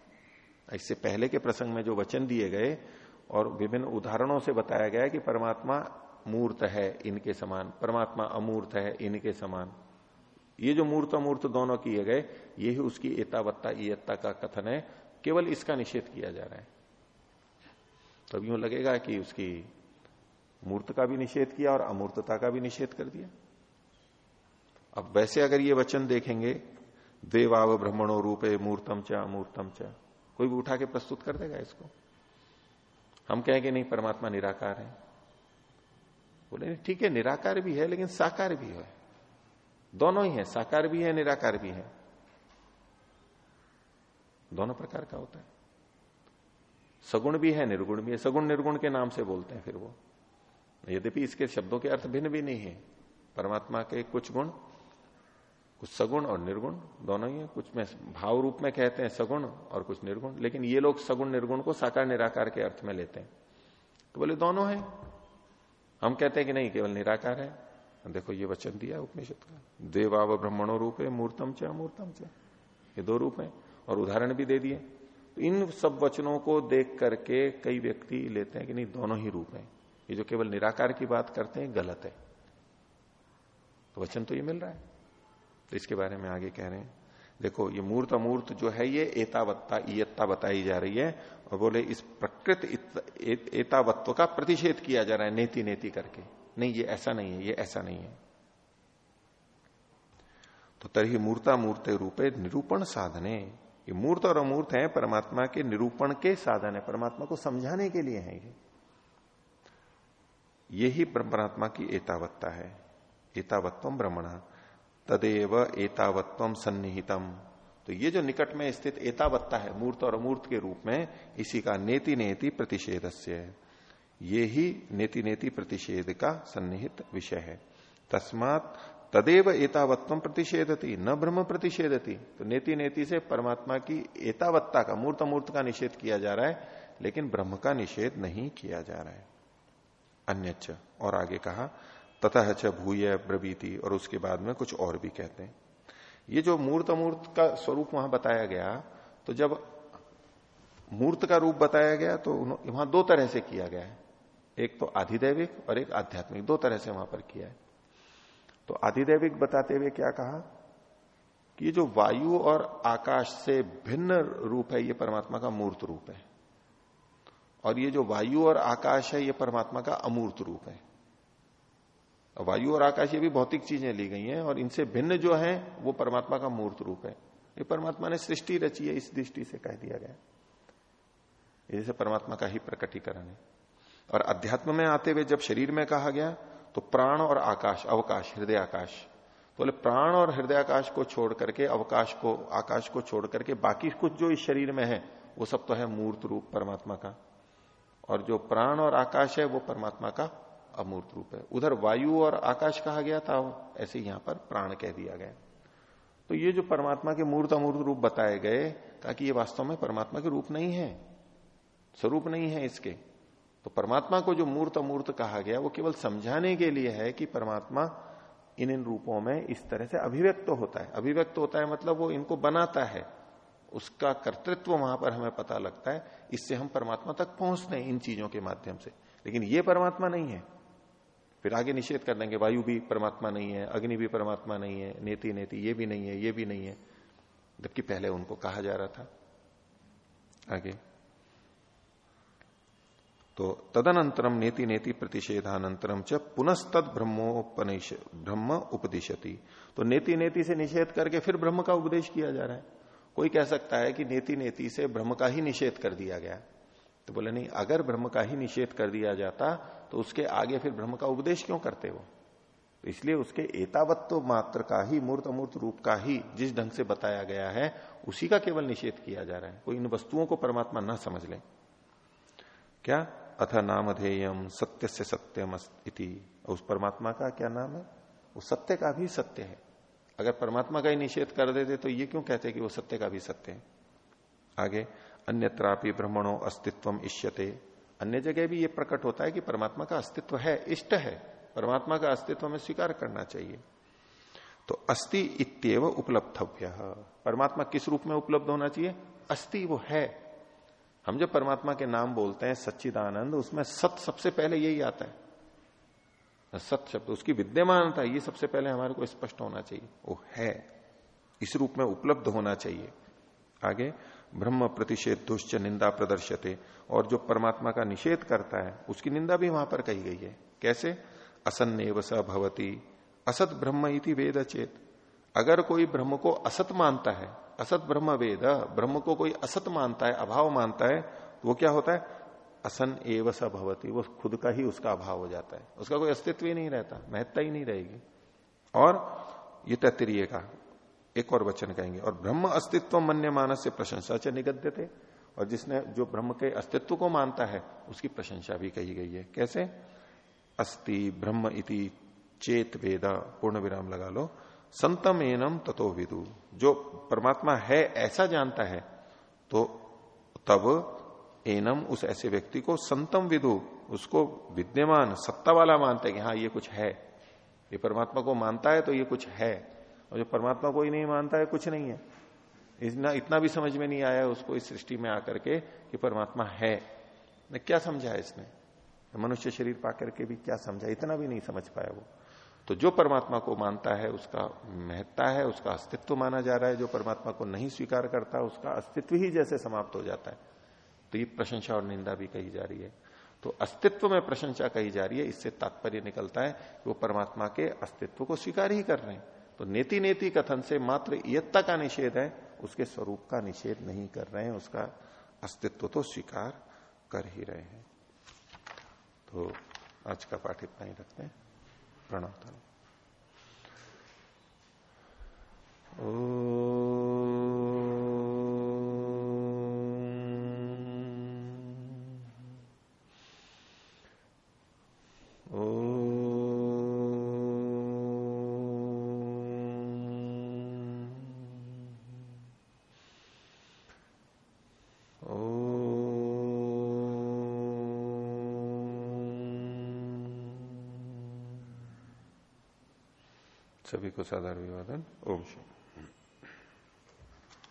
इससे पहले के प्रसंग में जो वचन दिए गए और विभिन्न उदाहरणों से बताया गया कि परमात्मा मूर्त है, इनके समान, परमात्मा अमूर्त है, इनके समान। ये जो मूर्त अमूर्त दोनों किए गए, यही उसकी एतावत्ता इयत्ता का कथन है। केवल इसका निषेध किया जा रहा है। तब यूँ लगेगा कि उसकी मूर्त का भी निषेध किया और अमूर्तता का भी निषेध कर दिया। अब वैसे अगर ये वचन देखेंगे देवाव ब्रह्मणो रूपे मूर्तम च, अमूर्तम च। कोई भी उठा के प्रस्तुत कर देगा इसको। हम कहेंगे नहीं, परमात्मा निराकार है। बोले, ठीक है, निराकार भी है, लेकिन साकार भी है। दोनों ही है, साकार भी है, निराकार भी है। दोनों प्रकार का होता है। सगुण भी है, निर्गुण भी है। सगुण निर्गुण के नाम से बोलते हैं फिर वो। यद्यपि इसके शब्दों के अर्थ भिन्न भी नहीं है। परमात्मा के कुछ गुण कुछ सगुण और निर्गुण, दोनों ही है। कुछ में भाव रूप में कहते हैं सगुण और कुछ निर्गुण, लेकिन ये लोग सगुण निर्गुण को साकार निराकार के अर्थ में लेते हैं। तो बोले, दोनों है। हम कहते हैं कि नहीं, केवल निराकार है। देखो, ये वचन दिया उपनिषद का। देवाव ब्रह्मणो रूप है मूर्तम च अमूर्तम च। ये दो रूप है, और उदाहरण भी दे दिए। तो इन सब वचनों को देख करके कई व्यक्ति लेते हैं कि नहीं, दोनों ही रूप है। ये जो केवल निराकार की बात करते हैं गलत है। तो वचन तो ये मिल रहा है। तो इसके बारे में आगे कह रहे हैं। देखो, ये मूर्त अमूर्त जो है, ये एतावत्ता इयत्ता बताई जा रही है और बोले, इस प्रकृत एतावत्व का प्रतिषेध किया जा रहा है नेति नेति करके। नहीं, ये ऐसा नहीं है, ये ऐसा नहीं है। तो तरही मूर्ता मूर्त रूपे निरूपण साधने। ये मूर्त और अमूर्त है, परमात्मा के निरूपण के साधन है। परमात्मा को समझाने के लिए है ये। यही परमात्मा की एतावत्ता है। एतावत्व ब्रह्मण। तदेव एतावत्व सन्निहितम। तो ये जो निकट में स्थित एतावत्ता है, मूर्त और अमूर्त के रूप में, इसी का नेति नेति प्रतिषेध ये ही नेति नेति प्रतिषेध का सन्निहित विषय है। तस्मात तदेव एतावत्व प्रतिषेधती, न ब्रह्म प्रतिषेधती। तो नेति नेति से परमात्मा की एतावत्ता का, मूर्त अमूर्त का निषेध किया जा रहा है, लेकिन ब्रह्म का निषेध नहीं किया जा रहा है। अन्य और आगे कहा तथा च भूय ब्रवीति, और उसके बाद में कुछ और भी कहते हैं। ये जो मूर्त अमूर्त का स्वरूप वहाँ बताया गया तो जब मूर्त का रूप बताया गया तो वहाँ दो तरह से किया गया है। एक तो आधिदैविक और एक आध्यात्मिक, दो तरह से वहाँ पर किया है। तो आधिदैविक बताते हुए क्या कहा? कि ये जो वायु और आकाश से भिन्न रूप है, ये परमात्मा का मूर्त रूप है। और ये जो वायु और आकाश है, ये परमात्मा का अमूर्त रूप है। वायु और आकाश ये भी भौतिक चीज़ें ली गई हैं और इनसे भिन्न जो है, वो परमात्मा का मूर्त रूप है। ये परमात्मा ने सृष्टि रची है, इस दृष्टि से कह दिया गया जैसे परमात्मा का ही प्रकटीकरण है। और अध्यात्म में आते हुए जब शरीर में कहा गया तो प्राण और आकाश, अवकाश, हृदय आकाश। तो बोले, प्राण और हृदय आकाश को छोड़ करके, अवकाश को, आकाश को छोड़ करके बाकी कुछ जो इस शरीर में है, वो सब तो है मूर्त रूप परमात्मा का। और जो प्राण और आकाश है, वो परमात्मा का अमूर्त रूप है। उधर वायु और आकाश कहा गया था, ऐसे यहाँ पर प्राण कह दिया गया। तो ये जो परमात्मा के मूर्त अमूर्त रूप बताए गए, ताकि ये वास्तव में परमात्मा के रूप नहीं है, स्वरूप नहीं है इसके। तो परमात्मा को जो मूर्त अमूर्त कहा गया, वो केवल समझाने के लिए है कि परमात्मा इन इन रूपों में इस तरह से अभिव्यक्त तो होता है। अभिव्यक्त तो होता है मतलब वो इनको बनाता है। उसका कर्तृत्व वहाँ पर हमें पता लगता है। इससे हम परमात्मा तक पहुँचते हैं इन चीज़ों के माध्यम से। लेकिन ये परमात्मा नहीं है। फिर आगे निषेध कर देंगे, वायु भी परमात्मा नहीं है, अग्नि भी परमात्मा नहीं है, नेति नेति, ये भी नहीं है, ये भी नहीं है। जबकि पहले उनको कहा जा रहा था। आगे। तो तदनंतरम नेति नेति प्रतिषेधानंतरम च पुनस्तद ब्रह्मोपनिष, ब्रह्म उपदिशति। तो नेति नेति से निषेध करके फिर ब्रह्म का उपदेश किया जा रहा है। कोई कह सकता है कि नेति नेति से ब्रह्म का ही निषेध कर दिया गया। तो बोले, नहीं, अगर ब्रह्म का ही निषेध कर दिया जाता तो उसके आगे फिर ब्रह्म का उपदेश क्यों करते हो? तो इसलिए उसके एतावत्व मात्र का ही मूर्त अमूर्त रूप का ही जिस ढंग से बताया गया है, उसी का केवल निषेध किया जा रहा है। कोई इन वस्तुओं को परमात्मा ना समझ ले। क्या? अथ नामधेयम सत्य से सत्यम उस परमात्मा का क्या नाम है? वो सत्य का भी सत्य है। अगर परमात्मा का ही निषेध कर देते तो ये क्यों कहते कि वो सत्य का भी सत्य है? आगे अन्यत्रापि ब्रह्मणों अस्तित्व इष्यते। अन्य जगह भी ये प्रकट होता है कि परमात्मा का अस्तित्व है, इष्ट है। परमात्मा का अस्तित्व में स्वीकार करना चाहिए। तो अस्थि इत्यव उपलब्धव्य। परमात्मा किस रूप में उपलब्ध होना चाहिए? अस्थि वो है। हम जब परमात्मा के नाम बोलते हैं, सच्चिदानंद, उसमें सत सबसे पहले यही आता है। सत शब्द, उसकी विद्यमानता, ये सबसे पहले हमारे को स्पष्ट होना चाहिए। वो है। इस रूप में उपलब्ध होना चाहिए। आगे ब्रह्म प्रतिषेध दुष्च निंदा प्रदर्शते, और जो परमात्मा का निषेध करता है, उसकी निंदा भी वहाँ पर कही गई है। कैसे? असन्नेव स भवती, असत ब्रह्म इति वेद चेत। अगर कोई ब्रह्म को असत मानता है, असत ब्रह्म वेद, ब्रह्म को कोई असत मानता है, अभाव मानता है तो वो क्या होता है? असन एव स भवती, वो खुद का ही उसका अभाव हो जाता है। उसका कोई अस्तित्व ही नहीं रहता, महत्ता ही नहीं रहेगी। और ये तत्रीय का एक और वचन कहेंगे, और ब्रह्म अस्तित्व मन्य मानस से प्रशंसा च निगद्य थे और जिसने, जो ब्रह्म के अस्तित्व को मानता है, उसकी प्रशंसा भी कही गई है। कैसे? अस्ति ब्रह्म इति चेत वेदा, पूर्ण विराम लगा लो। संतम एनम ततो विदु। जो परमात्मा है, ऐसा जानता है तो तब एनम उस ऐसे व्यक्ति को संतम विदु, उसको विद्यमान, सत्ता वाला मानते है कि हाँ ये कुछ है। ये परमात्मा को मानता है तो ये कुछ है। और जो परमात्मा को ही नहीं मानता है, कुछ नहीं है। इतना इतना भी समझ में नहीं आया उसको इस सृष्टि में आकर के कि परमात्मा है। ने, क्या समझा है इसने? मनुष्य शरीर पाकर के भी क्या समझा? इतना भी नहीं समझ पाया वो। तो जो परमात्मा को मानता है, उसका महत्ता है, उसका अस्तित्व माना जा रहा है। जो परमात्मा को नहीं स्वीकार करता, उसका अस्तित्व ही जैसे समाप्त हो जाता है। तो ये प्रशंसा और निंदा भी कही जा रही है। तो अस्तित्व में प्रशंसा कही जा रही है, इससे तात्पर्य निकलता है कि वो परमात्मा के अस्तित्व को स्वीकार ही कर रहे हैं। तो नेति नेति कथन से मात्र यत्ता का निषेध है, उसके स्वरूप का निषेध नहीं कर रहे हैं, उसका अस्तित्व तो स्वीकार कर ही रहे हैं। तो आज का पाठ इतना ही रखते हैं। प्रणव सभी को साधारण विवादन ओम शांति